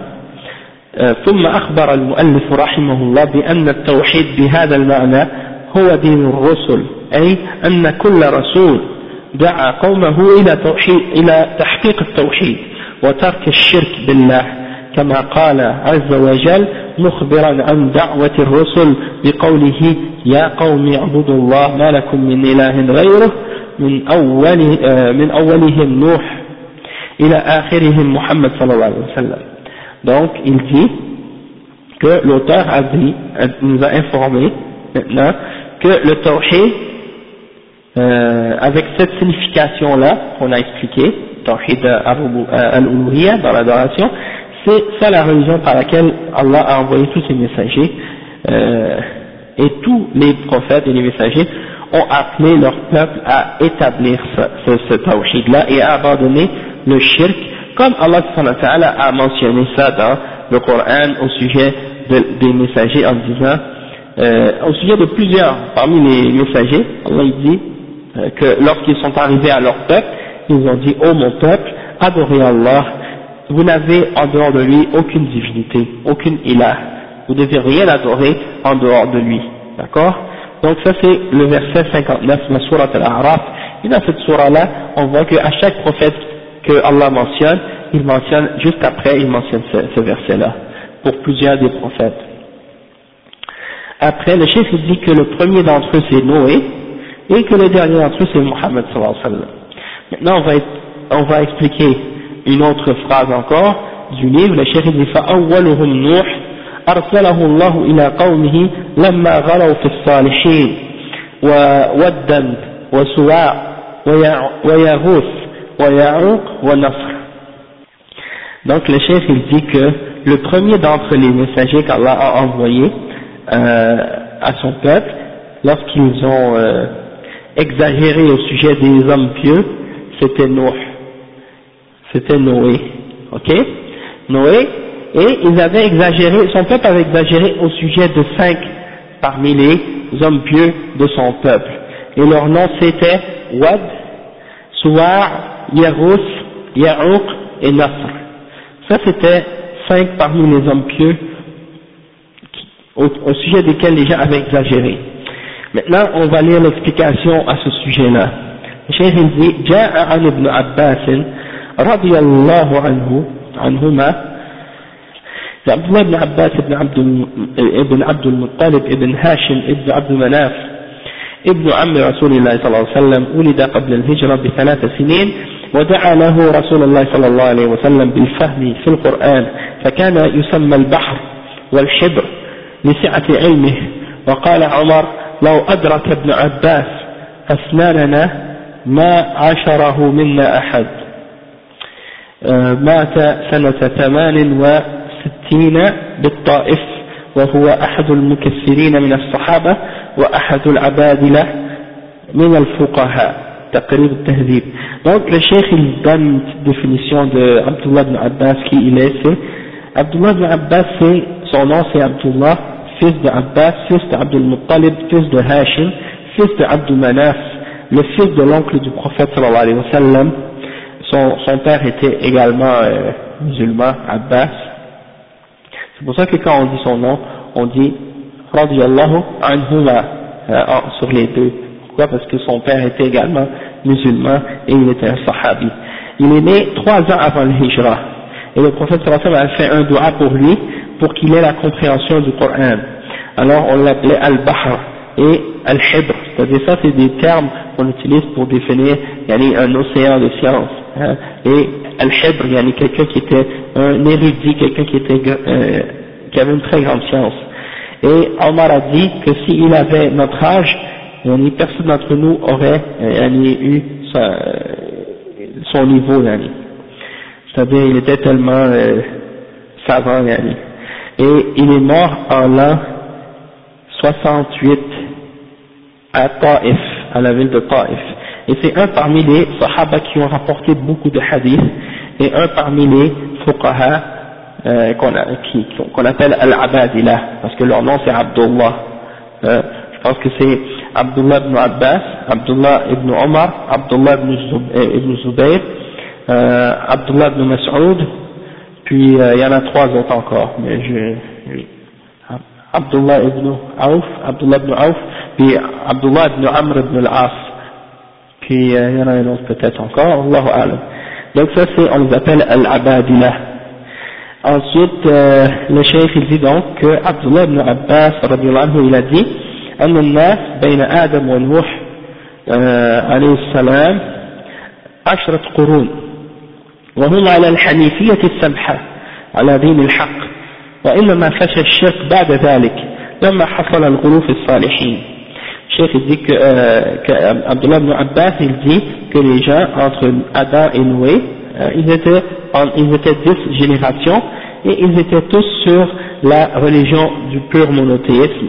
ثم أخبر المؤلف رحمه الله بأن التوحيد بهذا المعنى هو دين الرسل أي أن كل رسول دعا قومه إلى, توحيد إلى تحقيق التوحيد وترك الشرك بالله كما قال عز وجل مخبرا عن دعوة الرسل بقوله يا قوم اعبدوا الله ما لكم من إله غيره من, أول من أولهم نوح إلى آخرهم محمد صلى الله عليه وسلم donc il dit que l'auteur a dit, nous a informé maintenant que le tawhid euh, avec cette signification là qu'on a expliqué tawhid al-uluhiyya dans l'adoration c'est ça la religion par laquelle Allah a envoyé tous ses messagers euh, et tous les prophètes et les messagers ont appelé leur peuple à établir ce, tawhid là et à abandonner le shirk comme Allah a mentionné ça dans le Coran au sujet de, des messagers en disant euh, au sujet de plusieurs parmi les messagers Allah dit euh, que lorsqu'ils sont arrivés à leur peuple ils ont dit oh mon peuple adorez Allah vous n'avez en dehors de lui aucune divinité, aucune ilah. Vous ne devez rien adorer en dehors de lui. D'accord? Donc ça c'est le verset 59 de la sourate al-A'raf. Et dans cette sourate-là, on voit qu'à chaque prophète que Allah mentionne, il mentionne, juste après, il mentionne ce, verset-là, pour plusieurs des prophètes. Après, le chef dit que le premier d'entre eux c'est Noé, et que le dernier d'entre eux c'est Mohammed sallallahu wa sallam. Maintenant, on va, on va expliquer une autre phrase encore du livre, le cheikh dit فأولهم نوح أرسله الله إلى قومه لما غلوا في الصالحين وودا وسواع ويغوث ويعوق ونصر donc le chef il dit que le premier d'entre les messagers qu'Allah a envoyé euh, à son peuple lorsqu'ils ont euh, exagéré au sujet des hommes pieux c'était Noé c'était Noé, ok Noé, et ils avaient exagéré, son peuple avait exagéré au sujet de cinq parmi les hommes pieux de son peuple. Et leur nom c'était Wad, Souar, Yerous, Yaouk et Nasr. Ça c'était cinq parmi les hommes pieux au, au, sujet desquels les gens avaient exagéré. Maintenant, on va lire l'explication à ce sujet-là. Le Cheikh dit, جاء عن ابن عباس رضي الله عنه عنهما. عبد الله بن عباس بن عبد ابن عبد المطلب ابن هاشم ابن عبد مناف ابن عم رسول الله صلى الله عليه وسلم ولد قبل الهجرة بثلاث سنين ودعا له رسول الله صلى الله عليه وسلم بالفهم في القرآن فكان يسمى البحر والحبر لسعة علمه. وقال عمر لو أدرك ابن عباس أسناننا ما عشره منا أحد. مات سنة ثمان وستين بالطائف وهو أحد المكسرين من الصحابة وأحد العبادلة من الفقهاء. تقريب التهذيب. دونك الشيخ البن ديفينيسيون دي عبد الله بن عباس كي إليسي عبد الله بن عباس سي عبد الله فيس دي عباس فيس دي عبد المطلب فيس دي هاشم فيس دي عبد مناف le fils de l'oncle du prophète sallallahu alayhi wa sallam, son, père était également euh, musulman Abbas c'est pour ça que quand on dit son nom on dit radiyallahu anhuma euh, sur les deux pourquoi? Parce que son père était également musulman et il était un sahabi. Il est né trois ans avant le hijra. Et le prophète sallallahu a fait un dua pour lui, pour qu'il ait la compréhension du Coran. Alors on l'appelait Al-Bahr et Al-Hibr. C'est-à-dire ça, c'est des termes qu'on utilise pour définir yani, un océan de science. Hein. Et Al-Hibr, il y a quelqu'un qui était un érudit, quelqu'un euh, qui avait une très grande science. Et Omar a dit que s'il avait notre âge, yani, personne d'entre nous aurait yani, eu sa, son niveau, yani. c'est-à-dire il était tellement euh, savant, yani. et il est mort en l'an 68 à Taif, à la ville de Taif, et c'est un parmi les sahaba qui ont rapporté beaucoup de hadiths, et un parmi les fuqaha euh, qu'on appelle Al-Abadillah, parce que leur nom c'est Abdullah, euh, je pense que c'est Abdullah ibn Abbas, Abdullah ibn Omar, Abdullah ibn Zubayr, euh, Abdullah ibn Mas'ud, puis euh, il y en a trois autres encore, mais je, Abdullah ibn Auf, Abdullah ibn Auf, puis Abdullah ibn Amr ibn al-As, puis euh, il y en a un autre peut-être encore, Allahu Alam. Donc ça c'est, on les appelle Al-Abadillah. Ensuite, euh, le cheikh il dit donc que Abdullah ibn Abbas, il a dit, أن الناس بين آدم ونوح عليه السلام عشرة قرون وهم على الحنيفية السمحة على دين الحق وإنما فشى الشرك بعد ذلك لما حصل الغلو في الصالحين Cheikh dit que, euh, Abdullah ibn Abbas il dit que les gens entre Adam et Noé euh, ils étaient en, ils étaient dix générations et ils étaient tous sur la religion du pur monothéisme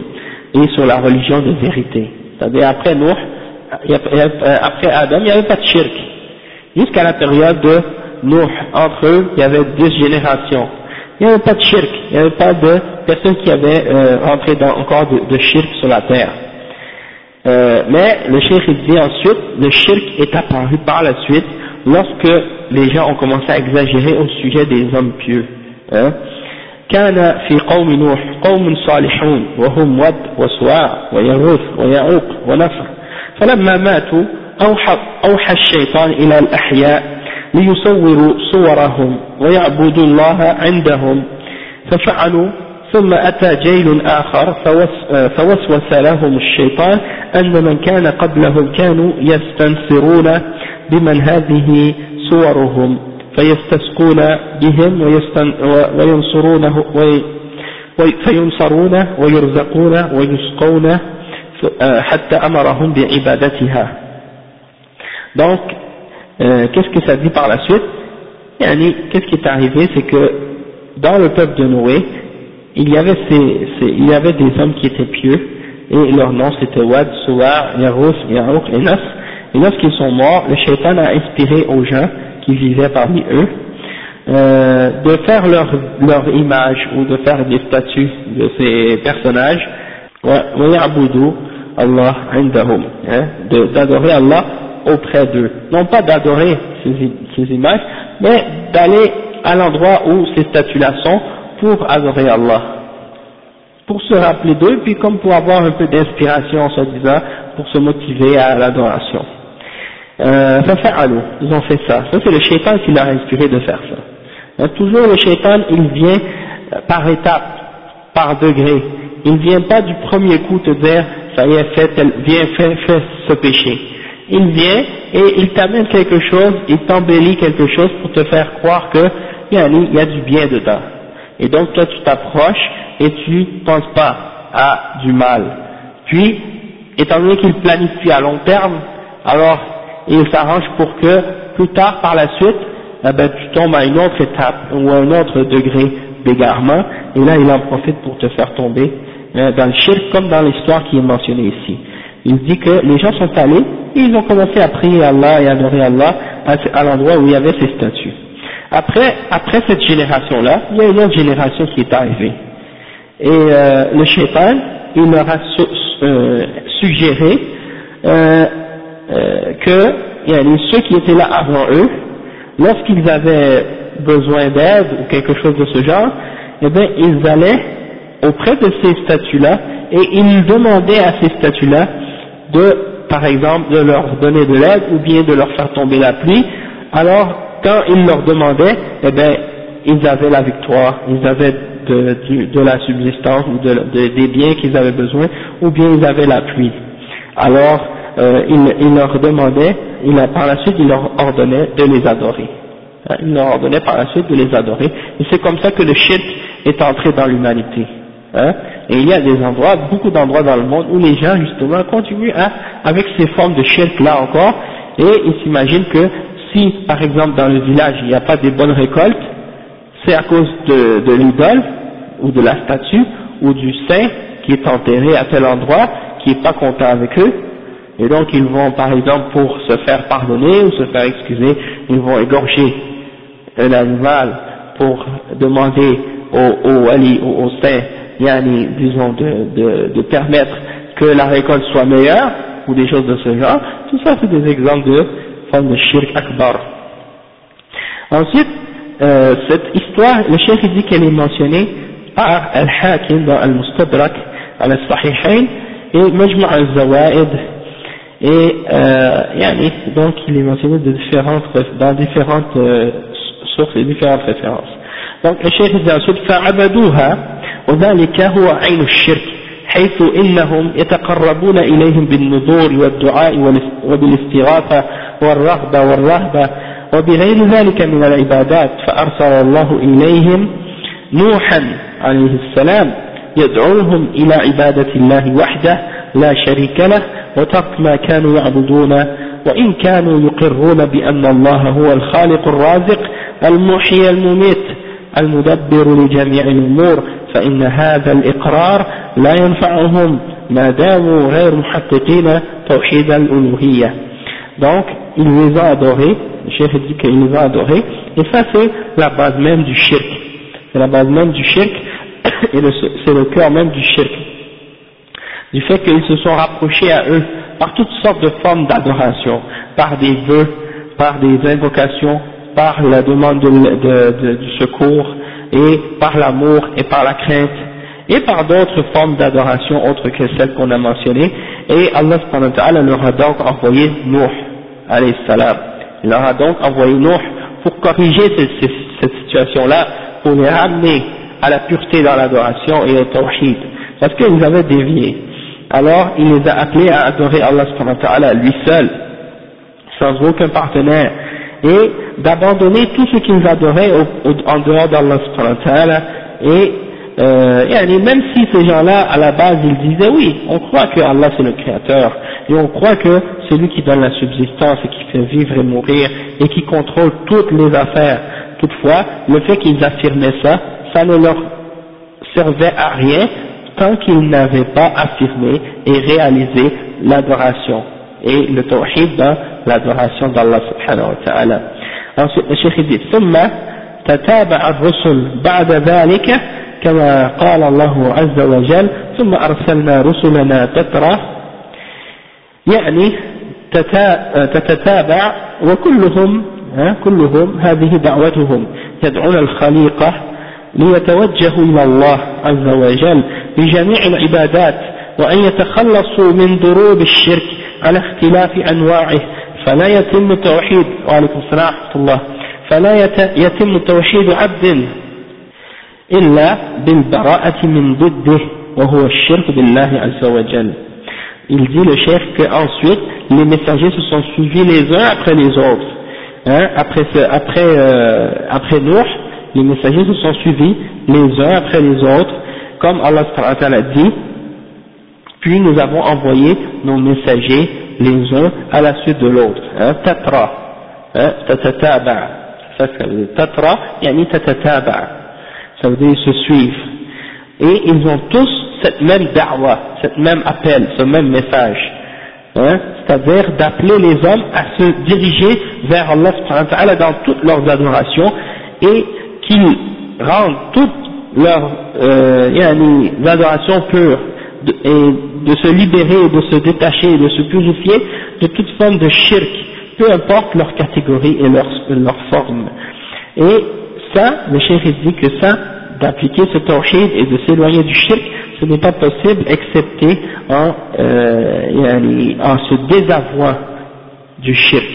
et sur la religion de vérité. C'est-à-dire après Noé, après Adam, il n'y avait pas de shirk. Jusqu'à la période de Noé, entre eux, il y avait deux générations. Il n'y avait pas de shirk, il n'y avait pas de personne qui avait euh, rentré dans encore de, de, shirk sur la terre. Euh, mais le shirk il dit ensuite, le shirk est apparu par la suite lorsque les gens ont commencé à exagérer au sujet des hommes pieux. Hein. كان في قوم نوح قوم صالحون وهم ود وسواع ويغوث ويعوق ونفر فلما ماتوا أوحى, أوحى الشيطان إلى الأحياء ليصوروا صورهم ويعبدوا الله عندهم ففعلوا ثم أتى جيل آخر فوسوس لهم الشيطان أن من كان قبلهم كانوا يستنصرون بمن هذه صورهم فيستسقون بهم وينصرونه فينصرون ويرزقون ويسقون حتى أمرهم بعبادتها. Donc euh, qu'est-ce que ça dit par la suite? yani, qu'est-ce qui est arrivé? C'est que dans le peuple de Noé il y avait ces, ces, il y avait des hommes qui étaient pieux et leur nom c'était Wad, Suwa, Yarous, Yarouk et et lorsqu'ils sont morts le shaitan a inspiré aux gens qui vivaient parmi eux, euh, de faire leur, leur image ou de faire des statues de ces personnages, Allah hein, d'adorer Allah auprès d'eux. Non pas d'adorer ces, ces, images, mais d'aller à l'endroit où ces statues-là sont pour adorer Allah. Pour se rappeler d'eux, puis comme pour avoir un peu d'inspiration en se disant, pour se motiver à l'adoration. Euh, ils ont fait ça. Ça c'est le shaitan qui l'a inspiré de faire ça. Euh, toujours le shaitan, il vient euh, par étapes, par degrés. Il ne vient pas du premier coup te dire, ça y est, fais, viens, fais, fais ce péché. Il vient et il t'amène quelque chose, il t'embellit quelque chose pour te faire croire que, il y a du bien dedans. Et donc toi tu t'approches et tu ne penses pas à du mal. Puis, étant donné qu'il planifie à long terme, alors il s'arrange pour que plus tard, par la suite, eh ben, tu tombes à une autre étape ou à un autre degré d'égarement, et là il en profite pour te faire tomber euh, dans le shirk comme dans l'histoire qui est mentionnée ici. Il dit que les gens sont allés et ils ont commencé à prier Allah et adorer Allah à, l'endroit où il y avait ces statues. Après, après cette génération-là, il y a une autre génération qui est arrivée. Et euh, le shaitan, il leur a euh, suggéré euh, euh, que y a ceux qui étaient là avant eux, lorsqu'ils avaient besoin d'aide ou quelque chose de ce genre, eh bien, ils allaient auprès de ces statues-là et ils demandaient à ces statues-là de, par exemple, de leur donner de l'aide ou bien de leur faire tomber la pluie. Alors, quand ils leur demandaient, eh bien, ils avaient la victoire, ils avaient de, la subsistance ou de, des biens qu'ils avaient besoin, ou bien ils avaient la pluie. Alors, euh, il, il, leur demandait, il, par la suite, il leur ordonnait de les adorer. Hein, il leur ordonnait par la suite de les adorer. Et c'est comme ça que le shirk est entré dans l'humanité. Hein, et il y a des endroits, beaucoup d'endroits dans le monde où les gens justement continuent à, avec ces formes de shirk là encore, et ils s'imaginent que si par exemple dans le village il n'y a pas des bonnes récoltes, c'est à cause de, de l'idole ou de la statue ou du saint qui est enterré à tel endroit, qui n'est pas content avec eux, et donc ils vont par exemple pour se faire pardonner ou se faire excuser, ils vont égorger un animal pour demander au, saint, disons, de, de, de, permettre que la récolte soit meilleure, ou des choses de ce genre, tout ça c'est des exemples de formes de shirk akbar. Ensuite, euh, cette histoire, le chef dit qu'elle est mentionnée par Al-Hakim dans Al-Mustadrak, Al-Sahihain, et Majma' al-Zawaid, et euh, yani, donc il est mentionné de différentes, dans différentes euh, sources et différentes références. Donc le cheikh dit ensuite فعبدوها وذلك هو عين الشرك حيث إنهم يتقربون إليهم بالنذور والدعاء وبالاستغاثة والرغبة والرهبة وبغير ذلك من العبادات فأرسل الله إليهم نوحا عليه السلام يدعوهم إلى عبادة الله وحده لا شريك له وترك ما كانوا يعبدون وإن كانوا يقرون بأن الله هو الخالق الرازق المحيي المميت المدبر لجميع الأمور فإن هذا الإقرار لا ينفعهم ما داموا غير محققين توحيد الألوهية. Donc il les a adorés le chef dit qu'il les a adorés et ça c'est la base même du shirk. C'est la base même du shirk et c'est le cœur même du shirk. Du fait qu'ils se sont rapprochés à eux par toutes sortes de formes d'adoration, par des vœux, par des invocations, par la demande de, du secours, et par l'amour et par la crainte, et par d'autres formes d'adoration autres que celles qu'on a mentionnées, et Allah leur a donc envoyé Nuh, alayhi salam. Il leur a donc envoyé Nuh pour corriger cette, situation-là, pour les ramener à la pureté dans l'adoration et au tawhid, parce qu'ils avaient dévié. Alors il les a appelés à adorer Allah subhanahu lui seul, sans aucun partenaire, et d'abandonner tout ce qu'ils adoraient en dehors d'Allah subhanahu et euh, même si ces gens-là, à la base, ils disaient oui, on croit que Allah c'est le créateur, et on croit que c'est lui qui donne la subsistance et qui fait vivre et mourir, et qui contrôle toutes les affaires. Toutefois, le fait qu'ils affirmaient ça, ça ne leur servait à rien, tant qu'ils n'avaient pas affirmé et réalisé l'adoration et le tawhid dans l'adoration d'Allah subhanahu wa ta'ala. Ensuite, le cheikh dit, ثم تتابع الرسل بعد ذلك كما قال الله عز وجل ثم أرسلنا رسلنا تترى يعني تتتابع وكلهم كلهم هذه دعوتهم يدعون الخليقة ليتوجهوا إلى الله عز وجل بجميع العبادات وأن يتخلصوا من ضروب الشرك على اختلاف أنواعه فلا يتم توحيد وعليكم السلام ورحمة الله فلا يتم توحيد عبد إلا بالبراءة من ضده وهو الشرك بالله عز وجل Il dit le chef qu'ensuite les messagers se sont suivis les uns après les autres. Hein, après, après, euh, après Nour, les messagers se sont suivis les uns après les autres comme Allah a dit, puis nous avons envoyé nos messagers les uns à la suite de l'autre, hein, tatra, hein, tatataba, ça veut dire tatra, yani tatataba, ça veut dire se suivre, et ils ont tous cette même da'wa, cette même appel, ce même message, hein, c'est-à-dire d'appeler les hommes à se diriger vers Allah dans toutes leurs adorations et qu'ils rendent toutes leurs euh, adorations pures et de se libérer, de se détacher, de se purifier de toute forme de shirk, peu importe leur catégorie et leur, leur forme. Et ça, le shirk dit que ça, d'appliquer ce tawhid et de s'éloigner du shirk, ce n'est pas possible excepté en, euh, en se désavouant du shirk.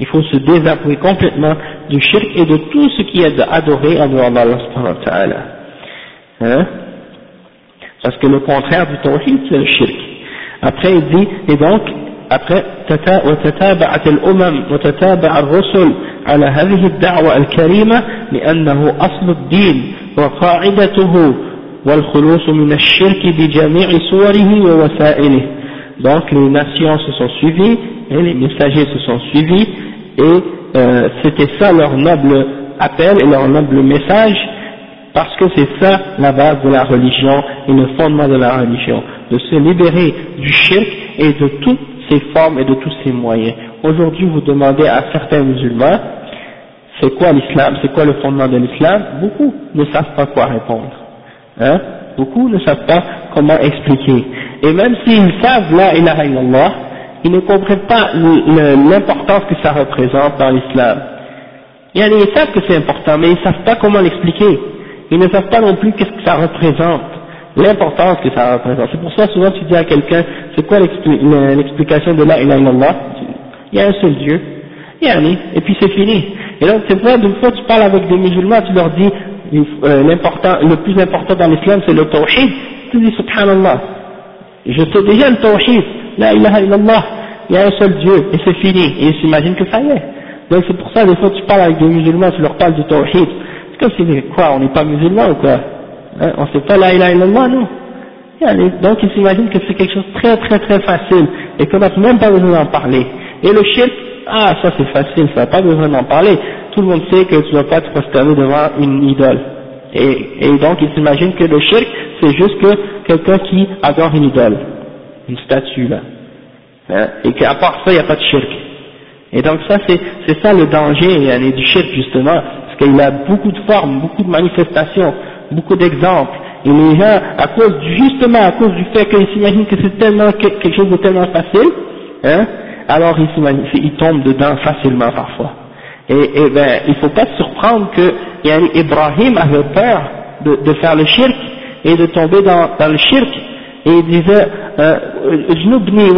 Il faut se désavouer complètement du shirk et de tout ce qui est adoré à Allah hein? Parce que le contraire du tawhid, c'est le shirk. Après, il dit, et donc, après, وتتابعت الأمم وتتابع الرسل على هذه الدعوة الكريمة لأنه أصل الدين وقاعدته والخلوص من الشرك بجميع صوره ووسائله donc les nations se sont suivies et les messagers se sont suivis et euh, c'était ça leur noble appel et leur noble message parce que c'est ça la base de la religion et le fondement de la religion de se libérer du shirk et de toutes ses formes et de tous ses moyens aujourd'hui vous demandez à certains musulmans c'est quoi l'islam, c'est quoi le fondement de l'islam, beaucoup ne savent pas quoi répondre. Hein? Beaucoup ne savent pas comment expliquer. Et même s'ils savent la ilaha illallah, ils ne comprennent pas l'importance que ça représente dans l'islam. Ils savent que c'est important, mais ils ne savent pas comment l'expliquer. Ils ne savent pas non plus qu'est-ce que ça représente, l'importance que ça représente. C'est pour ça souvent tu dis à quelqu'un, c'est quoi l'explication de la ilaha illallah? Il y a un seul Dieu, et puis c'est fini. Et donc c'est vrai, d'une fois tu parles avec des musulmans, tu leur dis euh, l'important, le plus important dans l'islam c'est le tawhid, tu dis subhanallah, je sais déjà le tawhid, la ilaha illallah, il y a un seul Dieu, et c'est fini, et ils s'imaginent que ça y est. Donc c'est pour ça, des fois tu parles avec des musulmans, tu leur parles du tawhid, c'est comme si, quoi, on n'est pas musulman ou quoi? Hein, On ne sait pas la ilaha illallah, non donc ils s'imaginent que c'est quelque chose de très très très facile, et qu'on n'a même pas besoin d'en parler. Et le shirk, ah, ça c'est facile, ça n'a pas besoin d'en parler. Tout le monde sait que tu ne dois pas te prosterner devant une idole. Et, donc il s'imagine que le shirk, c'est juste que quelqu'un qui adore une idole, une statue là. Hein, et qu'à part ça, il n'y a pas de shirk. Et donc ça, c'est ça le danger du shirk justement, parce qu'il a beaucoup de formes, beaucoup de manifestations, beaucoup d'exemples. Et les gens, à cause du, justement à cause du fait qu'ils s'imaginent que c'est tellement quelque chose de tellement facile, hein, alors ils, ils tombent dedans facilement parfois. Et, et ben, il faut pas se surprendre que yani, Ibrahim avait peur de, de, faire le shirk et de tomber dans, dans le shirk. Et il disait, euh, Jnubni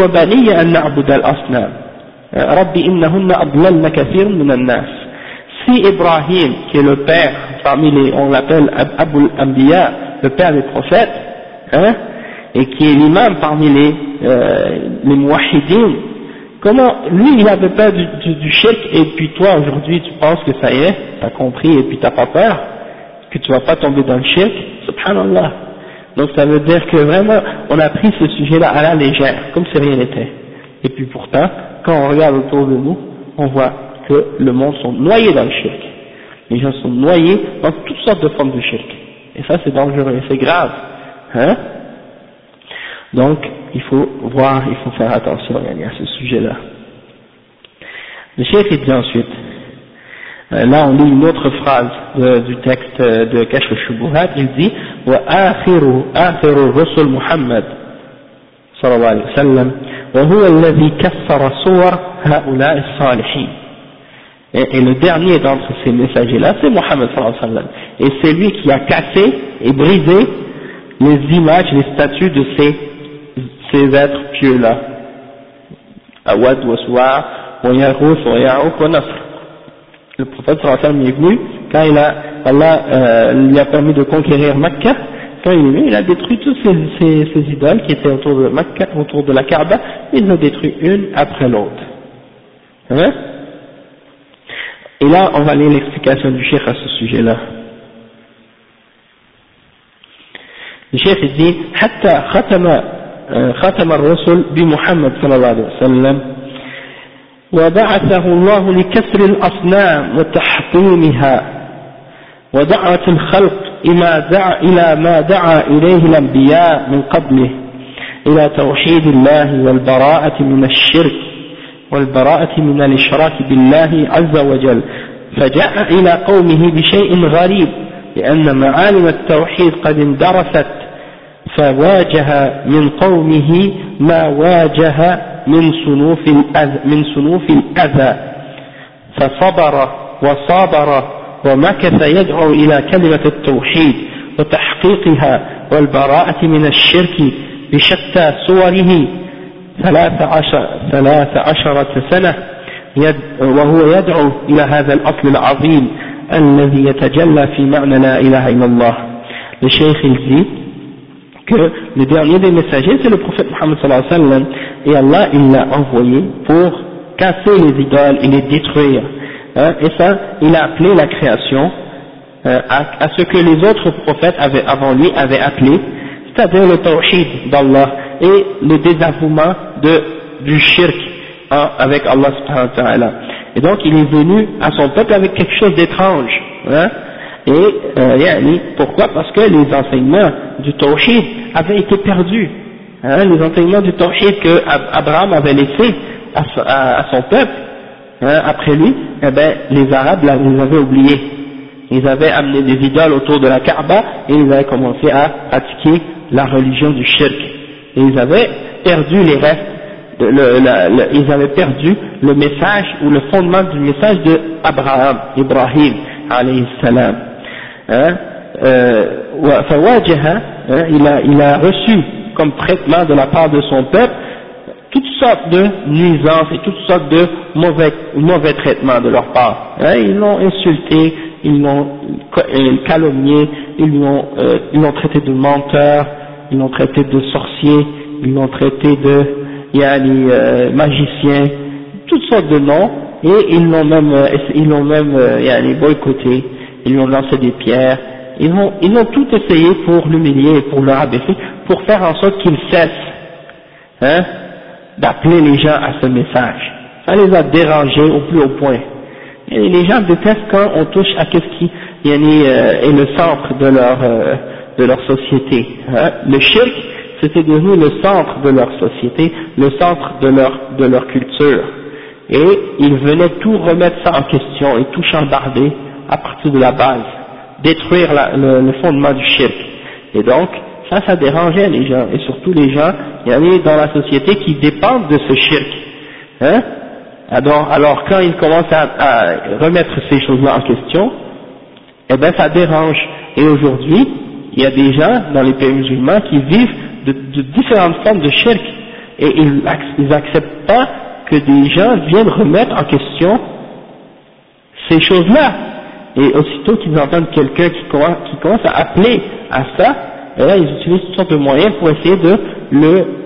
si Ibrahim, qui est le père, parmi les, on l'appelle Abul Anbiya, le père des prophètes, hein, et qui est l'imam parmi les, euh, les Comment, lui, il avait peur du, du, du et puis toi, aujourd'hui, tu penses que ça y est, tu as compris, et puis tu n'as pas peur, que tu vas pas tomber dans le shirk, subhanallah. Donc ça veut dire que vraiment, on a pris ce sujet-là à la légère, comme si rien n'était. Et puis pourtant, quand on regarde autour de nous, on voit que le monde sont noyés dans le shirk. Les gens sont noyés dans toutes sortes de formes de shirk. Et ça, c'est dangereux, c'est grave. Hein donc, il faut voir, il faut faire attention à ce sujet-là. Le chef dit ensuite, euh, là on lit une autre phrase du texte de Kashf al-Shubuhat, il dit وآخر آخر الرسل محمد صلى الله عليه وسلم وهو الذي كسر صور هؤلاء الصالحين et, le dernier d'entre ces messagers-là, c'est Mohammed sallam. Et c'est lui qui a cassé et brisé les images, les statues de ces ces êtres pieux-là. Awad wa Su'a, wa Yaghouth wa Ya'ouq wa Nasr. Le prophète sallallahu est venu, quand il a, Allah euh, lui a permis de conquérir Makkah, quand il est venu, il a détruit toutes ces, ces, idoles qui étaient autour de Makkah, autour de la Kaaba, il les a détruit une après l'autre. Hein? Et là, on va lire l'explication du cheikh à ce sujet-là. cheikh dit حتى ختم ختم الرسل بمحمد صلى الله عليه وسلم وبعثه الله لكسر الأصنام وتحطيمها ودعوة الخلق إلى, دع إلى ما دعا إليه الأنبياء من قبله إلى توحيد الله والبراءة من الشرك والبراءة من الإشراك بالله عز وجل فجاء إلى قومه بشيء غريب لأن معالم التوحيد قد اندرست فواجه من قومه ما واجه من صنوف الأذى, من صنوف الأذى. فصبر وصابر ومكث يدعو إلى كلمة التوحيد وتحقيقها والبراءة من الشرك بشتى صوره ثلاث, عشر ثلاث عشرة سنة وهو يدعو إلى هذا الأصل العظيم الذي يتجلى في معنى لا إله إلا الله الشيخ الزيد que le dernier des messagers c'est le prophète Mohammed sallallahu alayhi wa sallam et Allah il l'a envoyé pour casser les idoles et les détruire hein, et ça il a appelé la création euh, à, à, ce que les autres prophètes avaient, avant lui avaient appelé c'est-à-dire le tawhid d'Allah et le désavouement du shirk hein, avec Allah subhanahu wa ta'ala et donc il est venu à son peuple avec quelque chose d'étrange hein, et euh, pourquoi? Parce que les enseignements du Tawhid avaient été perdus. Hein, les enseignements du Tawhid que Abraham avait laissés à, son peuple, hein, après lui, eh ben, les Arabes les avaient oubliés. Ils avaient amené des idoles autour de la Kaaba et ils avaient commencé à pratiquer la religion du shirk. Et ils avaient perdu les restes, le, ils avaient perdu le message ou le fondement du message de Abraham, Ibrahim, alayhi salam. Hein, euh, hein, il, a, il a reçu comme traitement de la part de son peuple toutes sortes de nuisances et toutes sortes de mauvais, mauvais traitements de leur part. Hein, ils l'ont insulté, ils l'ont calomnié, ils l'ont euh, traité de menteur, ils l'ont traité de sorcier, ils l'ont traité de yani, euh, magicien, toutes sortes de noms, et ils l'ont même, euh, ils l'ont même yani, boycotté ils lui ont lancé des pierres, ils ont, ils ont tout essayé pour l'humilier, pour le rabaisser, pour faire en sorte qu'il cesse hein, d'appeler les gens à ce message. Ça les a dérangés au plus haut point. Et les gens détestent quand on touche à ce qui euh, est le centre de leur, euh, de leur société. Hein. Le shirk, c'était devenu le centre de leur société, le centre de leur, de leur culture. Et ils venaient tout remettre ça en question et tout chambarder à partir de la base, détruire le, fondement du shirk. Et donc, ça, ça dérangeait les gens, et surtout les gens il y avait dans la société qui dépendent de ce shirk. Hein alors, alors, quand ils commencent à, remettre ces choses-là en question, eh bien ça dérange. Et aujourd'hui, il y a des gens dans les pays musulmans qui vivent de, différentes formes de shirk, et ils n'acceptent pas que des gens viennent remettre en question ces choses-là et aussitôt qu'ils entendent quelqu'un qui, commence à appeler à ça, là ils utilisent toutes sortes de moyens pour essayer de le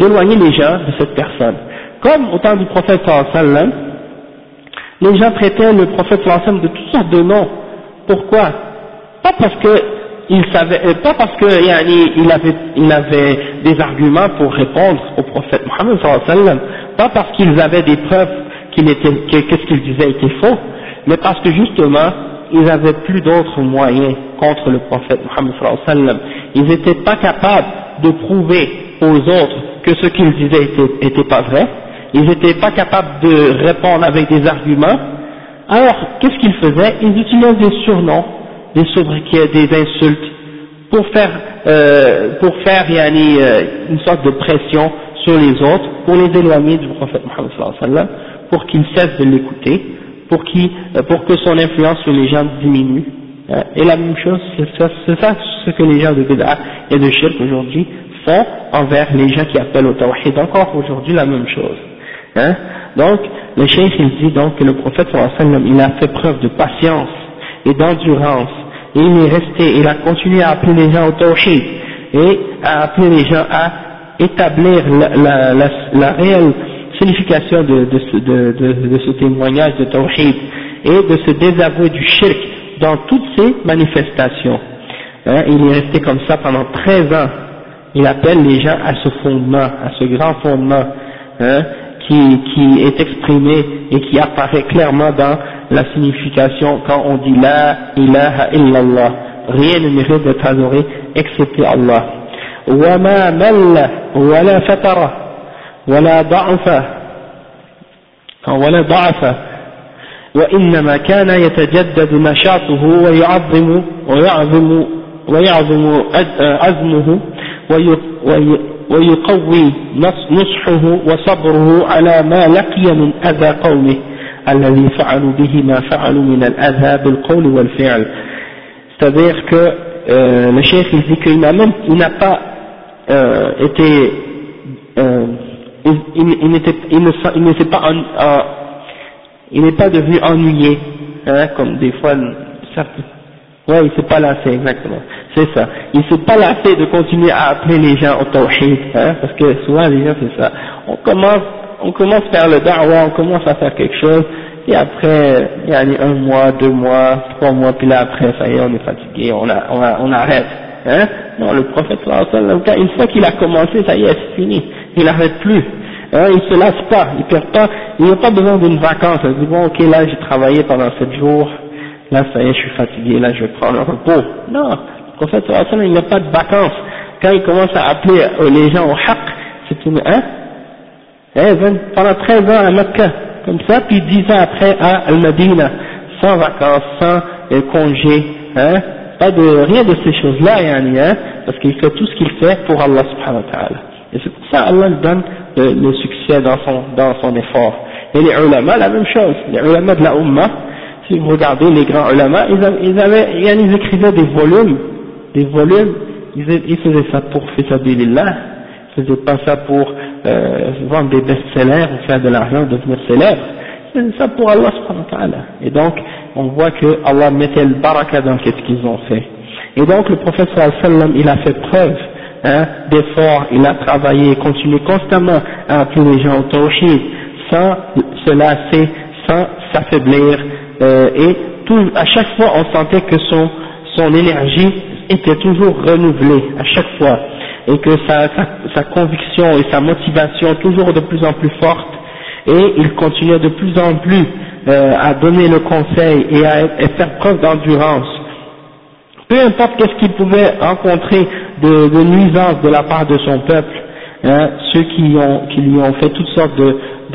d'éloigner les gens de cette personne. Comme au temps du prophète sallam, les gens traitaient le prophète sallam de toutes sortes de noms. Pourquoi? Pas parce que il savait, euh, pas parce que il avait, il avait des arguments pour répondre au prophète Mohammed sallam, pas parce qu'ils avaient des preuves qu'il était, que ce qu'il disait était faux, mais parce que justement, ils n'avaient plus d'autres moyens contre le prophète Muhammad sallallahu Ils n'étaient pas capables de prouver aux autres que ce qu'ils disaient était, pas vrai. Ils n'étaient pas capables de répondre avec des arguments. Alors, qu'est-ce qu'ils faisaient? Ils utilisaient des surnoms, des sobriquets, des insultes, pour faire, euh, pour faire yani, euh, une sorte de pression sur les autres, pour les éloigner du prophète Muhammad sallallahu pour qu'ils cessent de l'écouter pour, qui, euh, pour que son influence sur les gens diminue. Euh, et la même chose, c'est ça, ce que les gens de Bid'a et de Shirk aujourd'hui font envers les gens qui appellent au Tawhid. Encore aujourd'hui la même chose. Hein. Donc, le cheikh il dit donc que le prophète il a fait preuve de patience et d'endurance. Il est resté, il a continué à appeler les gens au Tawhid et à appeler les gens à établir la, la, la, la réelle signification de, de, ce, de, de, ce témoignage de Tawhid et de se désavouer du shirk dans toutes ses manifestations. hein, il est resté comme ça pendant 13 ans. Il appelle les gens à ce fondement, à ce grand fondement, hein, qui, qui est exprimé et qui apparaît clairement dans la signification quand on dit La ilaha illallah. Rien ne mérite d'être adoré excepté Allah. وما مل ولا فتر ولا ضعف ولا ضعف وإنما كان يتجدد نشاطه ويعظم ويعظم ويعظم عزمه ويقوي نصحه وصبره على ما لقي من أذى قومه الذي فعلوا به ما فعلوا من الأذى بالقول والفعل c'est-à-dire que euh, le chef il dit qu'il n'a même il n'a pas euh, été euh, il, il, il, n'était, il, ne, il ne s'est pas en, en, il n'est pas devenu ennuyé hein, comme des fois certains Ouais, il s'est pas lassé, exactement. C'est ça. Il s'est pas lassé de continuer à appeler les gens au tawhid, hein, parce que souvent les gens c'est ça. On commence, on commence à faire le da'wah, on commence à faire quelque chose, et après, il y a un mois, deux mois, trois mois, puis là après, ça y est, on est fatigué, on, a, on, a, on arrête. Hein non, le prophète une fois qu'il a commencé, ça y est, c'est fini. Il n'arrête plus. Hein, il se lasse pas, il perd pas, il n'a pas besoin d'une vacance. Il dit bon, ok, là j'ai travaillé pendant sept jours, là ça y est, je suis fatigué, là je vais prendre un repos. Non, le prophète il n'a pas de vacances. Quand il commence à appeler les gens au haq, c'est une, hein, eh, pendant 13 ans à Mecca, comme ça, puis 10 ans après à Al-Madina, sans vacances, sans euh, congé, hein, pas de, rien de ces choses-là, hein, parce qu'il fait tout ce qu'il fait pour Allah subhanahu wa ta'ala. Et c'est pour ça Allah lui donne le, le, succès dans son, dans son effort. Et les ulama, la même chose, les ulama de la Ummah, si vous regardez les grands ulama, ils, avaient, ils, avaient, ils écrivaient des volumes, des volumes, ils, ils faisaient ça pour Fisabilillah, ils faisaient pas ça pour euh, vendre des best-sellers ou faire de l'argent, devenir célèbre, ils faisaient ça pour Allah subhanahu wa ta'ala. Et donc, on voit que Allah mettait le baraka dans ce qu'ils ont fait. Et donc, le prophète sallam, il a fait preuve hein, d'effort, il a travaillé, continué constamment à appeler les gens au tawhid, sans se lasser, sans s'affaiblir, euh, et à chaque fois on sentait que son, énergie était toujours renouvelée, à chaque fois, et que sa, conviction et sa motivation toujours de plus en plus forte, et il continuait de plus en plus euh, à donner le conseil et à, faire preuve d'endurance. Peu importe qu'est-ce qu'il pouvait rencontrer de, de de la part de son peuple, hein, ceux qui, qui lui ont fait toutes sortes de,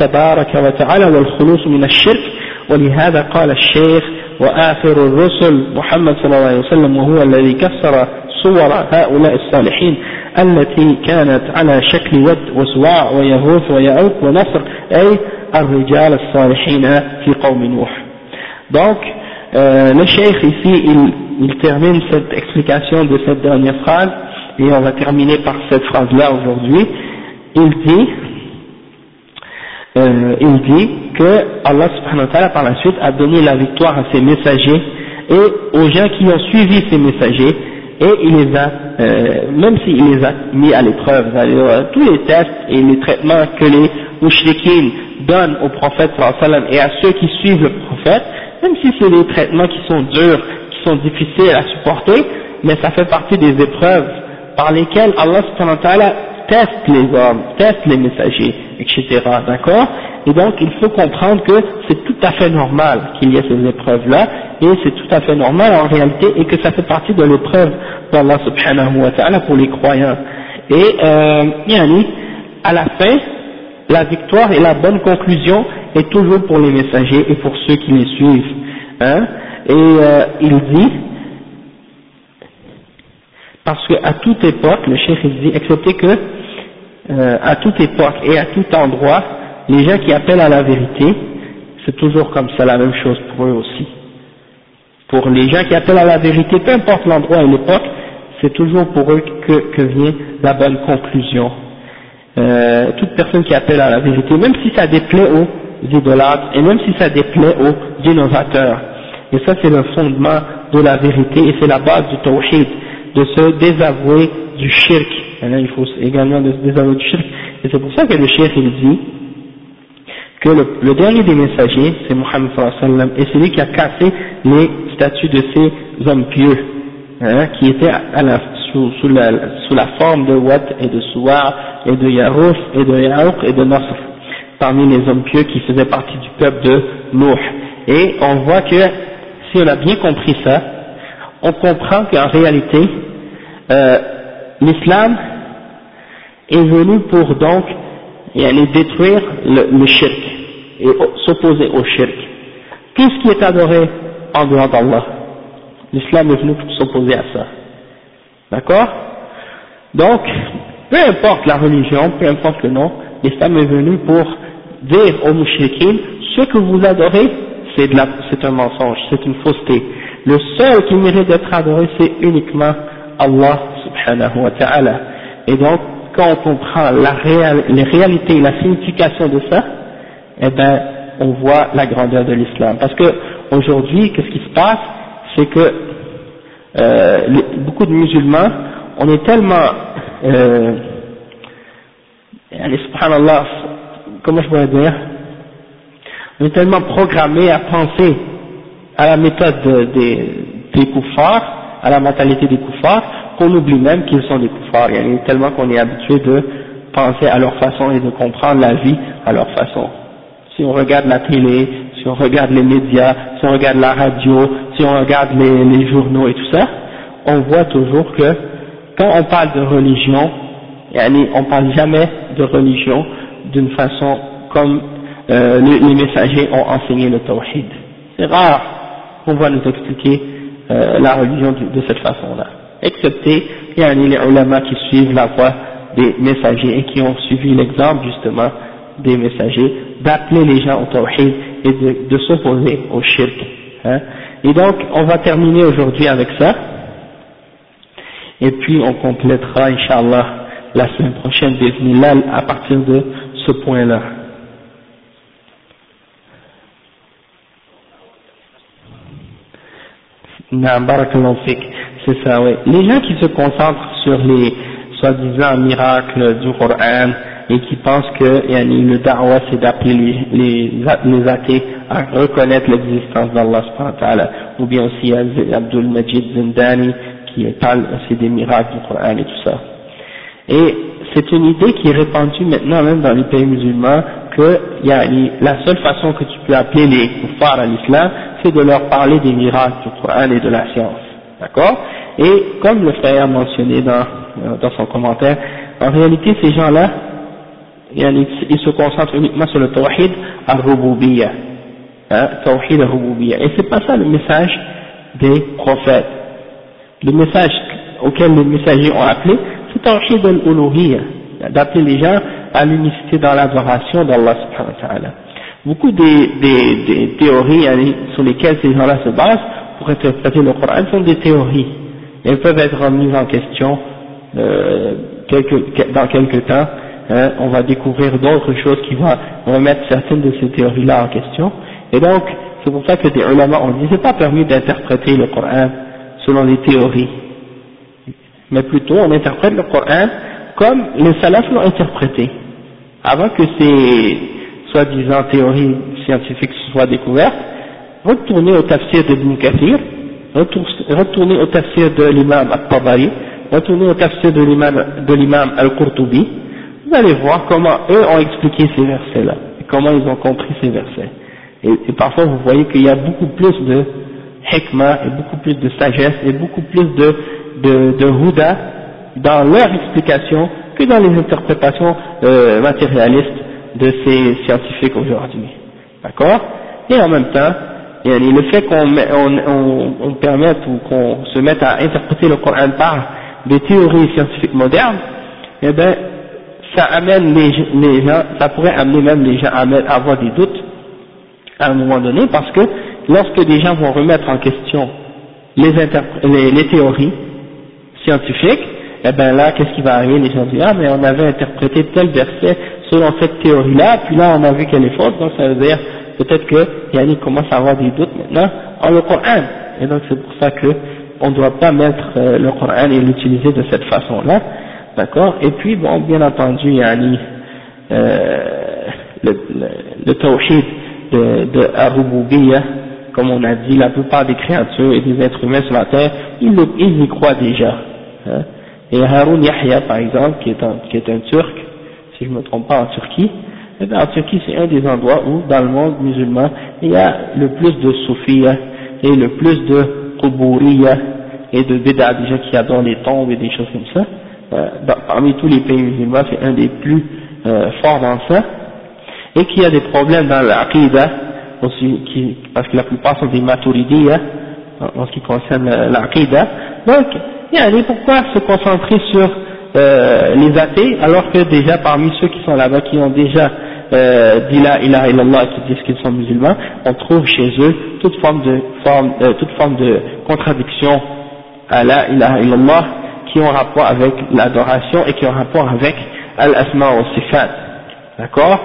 تبارك وتعالى والخلوص من الشرك. ولهذا قال الشيخ وآخر الرسل محمد صلى الله عليه وسلم وهو الذي كسر صور هؤلاء الصالحين التي كانت على شكل ود وسواع ويهوث ويعوق ونصر أي الرجال الصالحين في قوم نوح. Donc euh, le cheikh ici il, il termine cette explication de cette dernière phrase et on va terminer par cette phrase là aujourd'hui. Il dit euh, il dit que Allah subhanahu wa par la suite a donné la victoire à ses messagers et aux gens qui ont suivi ces messagers et il les a, euh, même s'il les a mis à l'épreuve, euh, tous les tests et les traitements que les mouchriquines donnent au prophète et à ceux qui suivent le prophète, même si c'est des traitements qui sont durs, qui sont difficiles à supporter, mais ça fait partie des épreuves par lesquelles Allah subhanahu wa teste les hommes, teste les messagers, etc. D'accord? Et donc il faut comprendre que c'est tout à fait normal qu'il y ait ces épreuves-là, et c'est tout à fait normal en réalité, et que ça fait partie de l'épreuve d'Allah subhanahu wa ta'ala pour les croyants. Et euh, à la fin, la victoire et la bonne conclusion est toujours pour les messagers et pour ceux qui les suivent. Hein? Et euh, il dit, parce qu'à toute époque, le chef dit, excepté que euh, à toute époque et à tout endroit, les gens qui appellent à la vérité, c'est toujours comme ça la même chose pour eux aussi. Pour les gens qui appellent à la vérité, peu importe l'endroit et l'époque, c'est toujours pour eux que, que vient la bonne conclusion. Euh, toute personne qui appelle à la vérité, même si ça déplaît aux idolâtres, et même si ça déplaît aux innovateurs. Et ça c'est le fondement de la vérité, et c'est la base du tawhid, de se désavouer du shirk. Il faut également se désavouer du shirk, et c'est pour ça que le shirk il dit, que le, dernier des messagers, c'est Mohammed sallam, et c'est lui qui a cassé les statues de ces hommes pieux, hein, qui étaient sous, la, forme de Wat et de Souar et de Yarouf et de Yaouk et de Nasr, parmi les hommes pieux qui faisaient partie du peuple de Nuh. Et on voit que si on a bien compris ça, on comprend qu'en réalité, euh, l'islam est venu pour donc aller détruire le, le shirk et s'opposer au shirk. Qu'est-ce qui est adoré en dehors d'Allah? L'islam est venu pour s'opposer à ça. D'accord? Donc, peu importe la religion, peu importe le nom, l'islam est venu pour dire aux mouchriquins, ce que vous adorez, c'est un mensonge, c'est une fausseté. Le seul qui mérite d'être adoré, c'est uniquement Allah subhanahu wa ta'ala. Et donc, quand on comprend la les réalités et la signification de ça, eh ben, on voit la grandeur de l'islam. Parce que aujourd'hui, qu'est-ce qui se passe? C'est que euh, beaucoup de musulmans, on est tellement, euh, subhanallah, comment je pourrais dire, on est tellement programmé à penser à la méthode des, des koufars, à la mentalité des koufars, qu'on oublie même qu'ils sont des koufars. Il y a tellement qu'on est habitué de penser à leur façon et de comprendre la vie à leur façon. Si on regarde la télé, si on regarde les médias, si on regarde la radio, si on regarde les, journaux et tout ça, on voit toujours que quand on parle de religion, on parle jamais de religion d'une façon comme euh, les, les, messagers ont enseigné le tawhid. C'est rare qu'on va nous expliquer euh, la religion de, de cette façon-là excepté il y a les ulama qui suivent la voie des messagers et qui ont suivi l'exemple justement des messagers d'appeler les gens au tawhid et de, de s'opposer au shirk. Hein. Et donc on va terminer aujourd'hui avec ça et puis on complétera inshallah la semaine prochaine des à partir de ce point-là. C'est ça, oui. Les gens qui se concentrent sur les soi-disant miracles du Coran et qui pensent que yani, le da'wah c'est d'appeler les, les, athées à reconnaître l'existence d'Allah ou bien aussi Abdul Majid Zindani qui parle aussi des miracles du Coran et tout ça. Et c'est une idée qui est répandue maintenant même dans les pays musulmans la seule façon que tu peux appeler les kuffars à l'islam c'est de leur parler des miracles du Coran et de la science. D'accord? Et comme le frère a mentionné dans, euh, dans son commentaire, en réalité ces gens-là, ils se concentrent uniquement sur le tawhid al-rububiyya. Hein, tawhid al-rububiyya. Et c'est pas ça le message des prophètes. Le message auquel les messagers ont appelé, c'est tawhid al-uluhiyya. D'appeler les gens à l'unicité dans l'adoration d'Allah subhanahu wa ta'ala. Beaucoup des, théories sur lesquelles ces gens-là se basent, pour interpréter le Coran sont des théories. Elles peuvent être remises en question euh, dans quelques temps. Hein, on va découvrir d'autres choses qui vont remettre certaines de ces théories-là en question. Et donc, c'est pour ça que des ulama ont dit c'est pas permis d'interpréter le Coran selon les théories, mais plutôt on interprète le Coran comme les salafs l'ont interprété. Avant que ces soi-disant théories scientifiques soient découvertes, retournez au tafsir d'Ibn Kathir, retournez au tafsir de l'imam al-Tabari, retournez au tafsir de l'imam al-Qurtubi, vous allez voir comment eux ont expliqué ces versets-là, et comment ils ont compris ces versets. Et, parfois vous voyez qu'il y a beaucoup plus de hikmah, et beaucoup plus de sagesse, et beaucoup plus de, de, dans leur explication que dans les interprétations euh, matérialistes de ces scientifiques aujourd'hui. D'accord? Et en même temps, le fait qu'on on, on, permette ou qu'on se mette à interpréter le Coran par des théories scientifiques modernes, eh ben, ça amène les, les, gens, ça pourrait amener même les gens à, avoir des doutes à un moment donné, parce que lorsque des gens vont remettre en question les, les, les théories scientifique, eh ben là, qu'est-ce qui va arriver? Les gens disent, ah, mais on avait interprété tel verset selon cette théorie-là, puis là, on a vu qu'elle est fausse, donc ça veut dire peut-être que Yanni commence à avoir des doutes maintenant en le Coran. Et donc c'est pour ça que on ne doit pas mettre euh, le Coran et l'utiliser de cette façon-là, d'accord? Et puis, bon, bien entendu, Yanni, euh, le, le, de, de comme on a dit, la plupart des créatures et des êtres humains sur la terre, ils, ils y croient déjà. Hein. Et Haroun Yahya, par exemple, qui est un, qui est un Turc, si je ne me trompe pas en Turquie, eh bien, en Turquie c'est un des endroits où, dans le monde musulman, il y a le plus de soufia et le plus de qubouriya et de bid'a, déjà qui adorent les tombes et des choses comme ça. Euh, parmi tous les pays musulmans, c'est un des plus euh, forts dans ça. Et qu'il y a des problèmes dans l'aqidah, aussi, qui, parce que la plupart sont des maturidiya, en, ce qui concerne l'aqidah. Donc, il pourquoi se concentrer sur euh, les athées, alors que déjà parmi ceux qui sont là-bas, qui ont déjà euh, dit la ilaha illallah et qui disent qu'ils sont musulmans, on trouve chez eux toute forme de, euh, toute forme de contradiction à la ilaha illallah qui ont rapport avec l'adoration et qui ont rapport avec al-asma wa sifat. D'accord?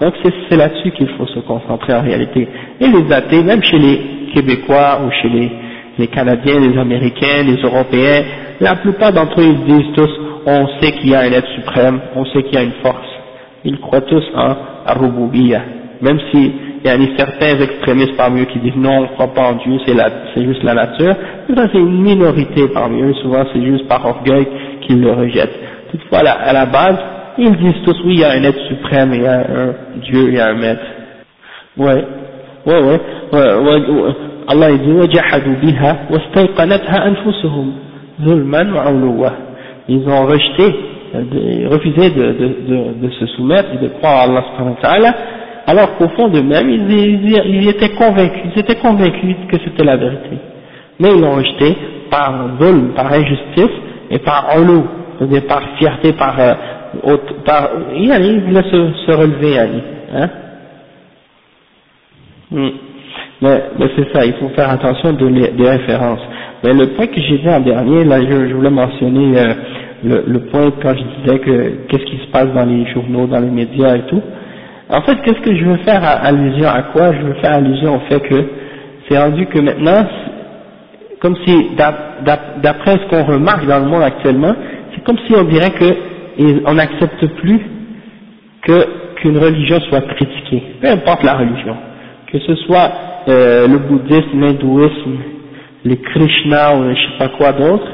Donc c'est là-dessus qu'il faut se concentrer en réalité. Et les athées, même chez les Québécois ou chez les, les Canadiens, les Américains, les Européens, la plupart d'entre eux ils disent tous on sait qu'il y a un être suprême, on sait qu'il y a une force. Ils croient tous en Arububiyya. Même s'il y a certains extrémistes parmi eux qui disent non, on ne croit pas en Dieu, c'est juste la nature, c'est une minorité parmi eux, souvent c'est juste par orgueil qu'ils le rejettent. Toutefois, à la base, ils disent tous oui, il y a un être suprême, il y a un Dieu, il y a un maître. Ouais, ouais, ouais. ouais, ouais. Allah dit وَجَحَدُوا بِهَا وَاسْتَيْقَنَتْهَا أَنفُسُهُمْ ظُلْمًا وَعُلُوًّا ils ont rejeté, euh, refusé de, de, de, de, se soumettre et de croire à Allah subhanahu wa ta'ala, alors qu'au fond d'eux-mêmes, ils, ils, ils, étaient convaincus, ils étaient convaincus que c'était la vérité. Mais ils l'ont rejeté par vol, par injustice et par olo, c'est-à-dire par fierté, par, euh, par ils voulaient se, se relever, hein. Hmm. Mais, mais c'est ça, il faut faire attention de des références. Mais le point que j'ai dit en dernier, là je, je voulais mentionner euh, le, le, point quand je disais que qu'est-ce qui se passe dans les journaux, dans les médias et tout. En fait, qu'est-ce que je veux faire allusion à quoi? Je veux faire allusion au fait que c'est rendu que maintenant, comme si d'après ce qu'on remarque dans le monde actuellement, c'est comme si on dirait que on n'accepte plus que qu'une religion soit critiquée, peu importe la religion, que ce soit euh, le bouddhisme, l'hindouisme, les Krishna ou je sais pas quoi d'autre,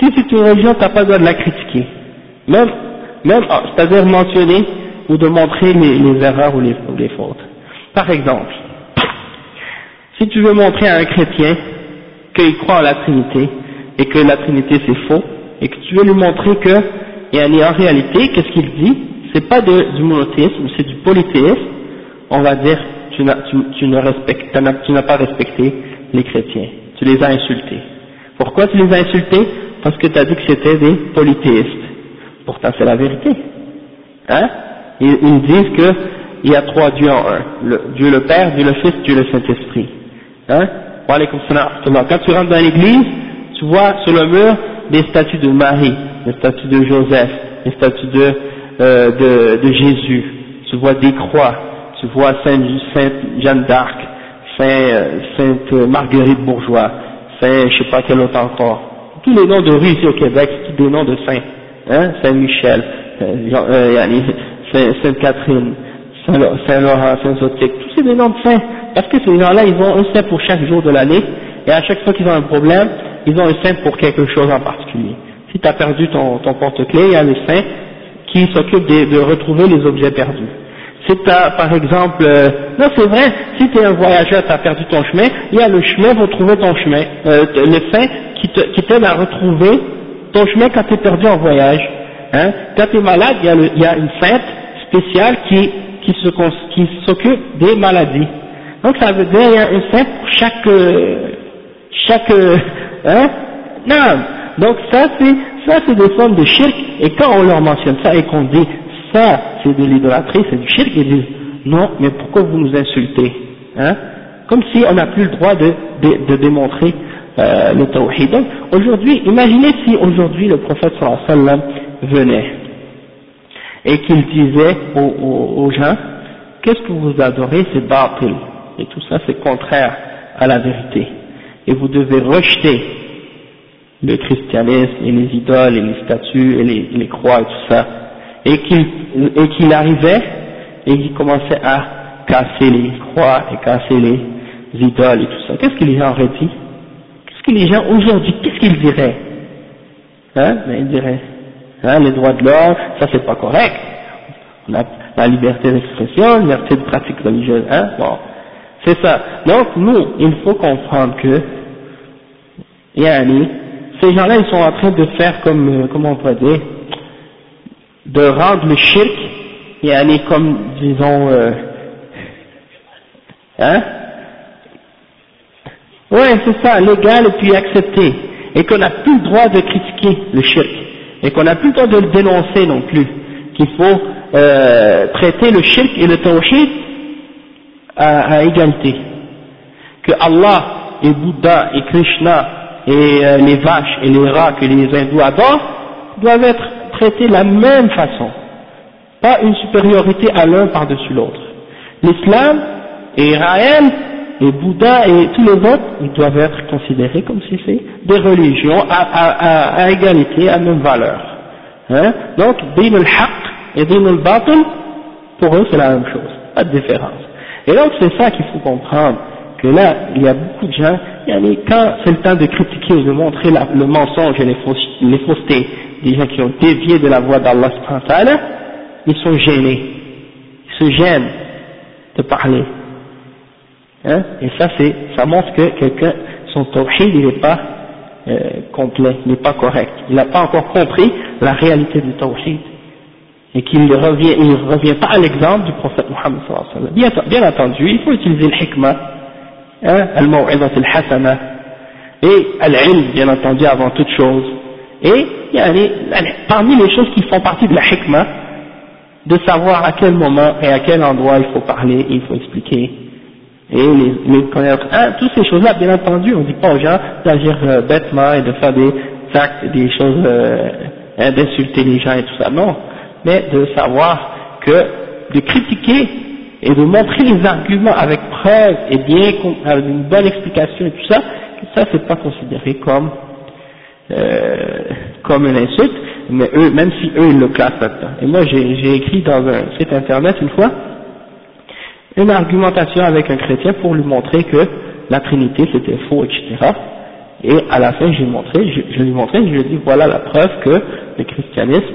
si c'est une religion, tu n'as pas le droit de la critiquer. Même, même ah, c'est-à-dire mentionner ou de montrer les, erreurs ou les, fautes. Par exemple, si tu veux montrer à un chrétien qu'il croit en la Trinité et que la Trinité c'est faux, et que tu veux lui montrer que, et en réalité, qu'est-ce qu'il dit? C'est pas du monothéisme, c'est du polythéisme. On va dire, tu n'as tu, tu pas respecté les chrétiens tu les as insultés. Pourquoi tu les as insultés? Parce que tu as dit que c'était des polythéistes. Pourtant c'est la vérité. Hein? Ils, ils disent qu'il y a trois dieux en un. Dieu le Père, Dieu le Fils, Dieu le Saint-Esprit. Hein? Quand tu rentres dans l'église, tu vois sur le mur des statues de Marie, des statues de Joseph, des statues de, euh, de Jésus. Tu vois des croix, tu vois Sainte, Sainte Jeanne d'Arc, Saint, euh, Sainte Marguerite Bourgeois, Saint je sais pas quel autre encore. Tous les noms de rues ici au Québec, tous des noms de saints. Hein, Saint Michel, euh, euh Sainte Catherine, Saint Laurent, Saint Zotique, tous des noms de saints. Parce que ces gens-là, ils ont un saint pour chaque jour de l'année, et à chaque fois qu'ils ont un problème, ils ont un saint pour quelque chose en particulier. Si tu as perdu ton, porte-clés, il y a le saint qui s'occupe de, de retrouver les objets perdus. Si par exemple, euh, non c'est vrai, si tu es un voyageur, tu as perdu ton chemin, il y a le chemin pour ton chemin, euh, le saint qui t'aide à retrouver ton chemin quand tu es perdu en voyage. Hein. Quand tu es malade, il y, a il y a une sainte spéciale qui, qui s'occupe des maladies. Donc ça veut dire qu'il y a un saint pour chaque, euh, chaque, euh, hein, non. Donc ça c'est, ça c'est des formes de shirk, et quand on leur mentionne ça et qu'on dit ça c'est de l'idolâtrie, c'est du shirk, ils disent non, mais pourquoi vous nous insultez hein? Comme si on n'a plus le droit de, démontrer euh, le tawhid. Donc aujourd'hui, imaginez si aujourd'hui le prophète sallallahu venait et qu'il disait aux, gens, qu'est-ce que vous adorez, c'est batil, et tout ça c'est contraire à la vérité, et vous devez rejeter le christianisme et les idoles et les statues et les croix et tout ça, et qu'il et arrivait et qu'il commençait à casser les croix et casser les idoles et tout ça, qu'est-ce que les gens auraient dit Qu'est-ce que les gens aujourd'hui, qu'est-ce qu'ils diraient Hein? Mais ils diraient, hein, les droits de l'homme, ça c'est pas correct. On a la liberté d'expression, la liberté de pratique religieuse, hein? Bon, c'est ça. Donc nous, il faut comprendre que, yani, ces gens-là, ils sont en train de faire comme, euh, comment on pourrait dire, de rendre le shirk, yani comme, disons, euh, hein? Ouais, c'est ça, légal et puis accepté. Et qu'on n'a plus le droit de critiquer le shirk. Et qu'on n'a plus le droit de le dénoncer non plus. Qu'il faut euh, traiter le shirk et le tawhid à, à égalité. Que Allah et Bouddha et Krishna et euh, les vaches et les rats que les hindous adorent doivent être traités de la même façon. Pas une supériorité à l'un par-dessus l'autre. L'islam et Israël et Bouddha et tous les autres, ils doivent être considérés comme si c'est des religions à, égalité, à même valeur. Hein Donc, din al-haq et din al-batil, pour eux c'est la même chose, pas de différence. Et donc c'est ça qu'il faut comprendre, que là, il y a beaucoup de gens, quand c'est le temps de critiquer ou de montrer le mensonge et les faussetés des gens qui ont dévié de la voie d'Allah, ils sont gênés, ils se gênent de parler. Hein? Et ça, c'est, ça montre que quelqu'un, son tawhid, il n'est pas euh, complet, il n'est pas correct. Il n'a pas encore compris la réalité du tawhid. Et qu'il ne revient, il revient pas à l'exemple du prophète sallam. Bien, bien entendu, il faut utiliser le hikmah, hein, al-maw'idat al-hasana, et al-ilm, bien entendu, avant toute chose. Et, parmi les choses qui font partie de la hikmah, de savoir à quel moment et à quel endroit il faut parler, il faut expliquer, et les, connaître. Hein, toutes ces choses-là, bien entendu, on ne dit pas aux gens d'agir euh, bêtement et de faire des actes, des choses, euh, hein, d'insulter les gens et tout ça, non, mais de savoir que de critiquer et de montrer les arguments avec preuve et bien, avec une bonne explication et tout ça, ça c'est pas considéré comme euh, comme une insulte, mais eux, même si eux ils le classent là-dedans. Et moi j'ai écrit dans un site internet une fois, une argumentation avec un chrétien pour lui montrer que la Trinité c'était faux, etc. Et à la fin, j'ai montré, je, je lui montrais, je lui ai dit voilà la preuve que le christianisme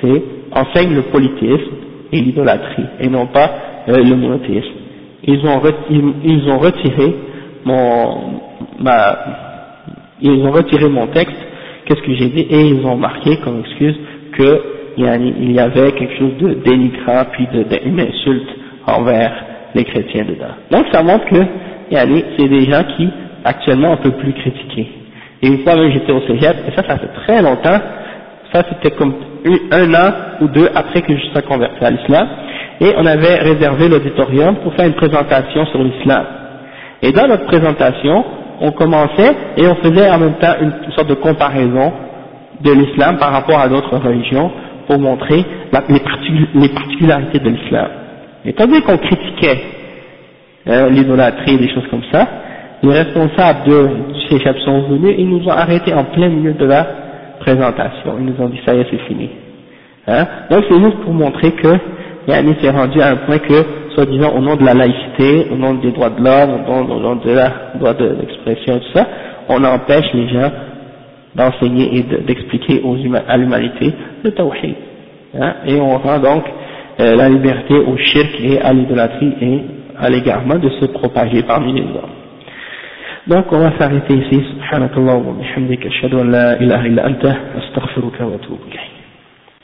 c'est enseigne le polythéisme et l'idolâtrie et non pas euh, le monothéisme. Ils ont, ils, ont retiré mon, ma, ils ont retiré mon texte, qu'est-ce que j'ai dit, et ils ont marqué comme excuse que il y avait quelque chose de dénigrant puis d'une insulte envers les chrétiens dedans. Donc ça montre que c'est des gens qui actuellement on peut plus critiquer. Et une fois même j'étais au cégep, et ça ça fait très longtemps, ça c'était comme un an ou deux après que je sois converti à l'islam, et on avait réservé l'auditorium pour faire une présentation sur l'islam. Et dans notre présentation, on commençait et on faisait en même temps une sorte de comparaison de l'islam par rapport à d'autres religions pour montrer les, particularités de l'islam. Et tandis qu'on critiquait hein, l'idolâtrie, des choses comme ça, les responsables de, du CHEP sont venus et nous ont arrêtés en plein milieu de la présentation. Ils nous ont dit ça y est, c'est fini. Hein? Donc c'est juste pour montrer que Yannis s'est rendu à un point que, soi-disant au nom de la laïcité, au nom des droits de l'homme, au nom de la droit de l'expression et tout ça, on empêche les gens d'enseigner et d'expliquer à l'humanité le tawhid. Hein et on rend donc euh, la liberté au shirk et à l'idolâtrie et à l'égarement de se propager parmi les hommes. Donc on va s'arrêter ici. Subhanakallah wa bihamdika ashhadu an illa astaghfiruka wa atubu.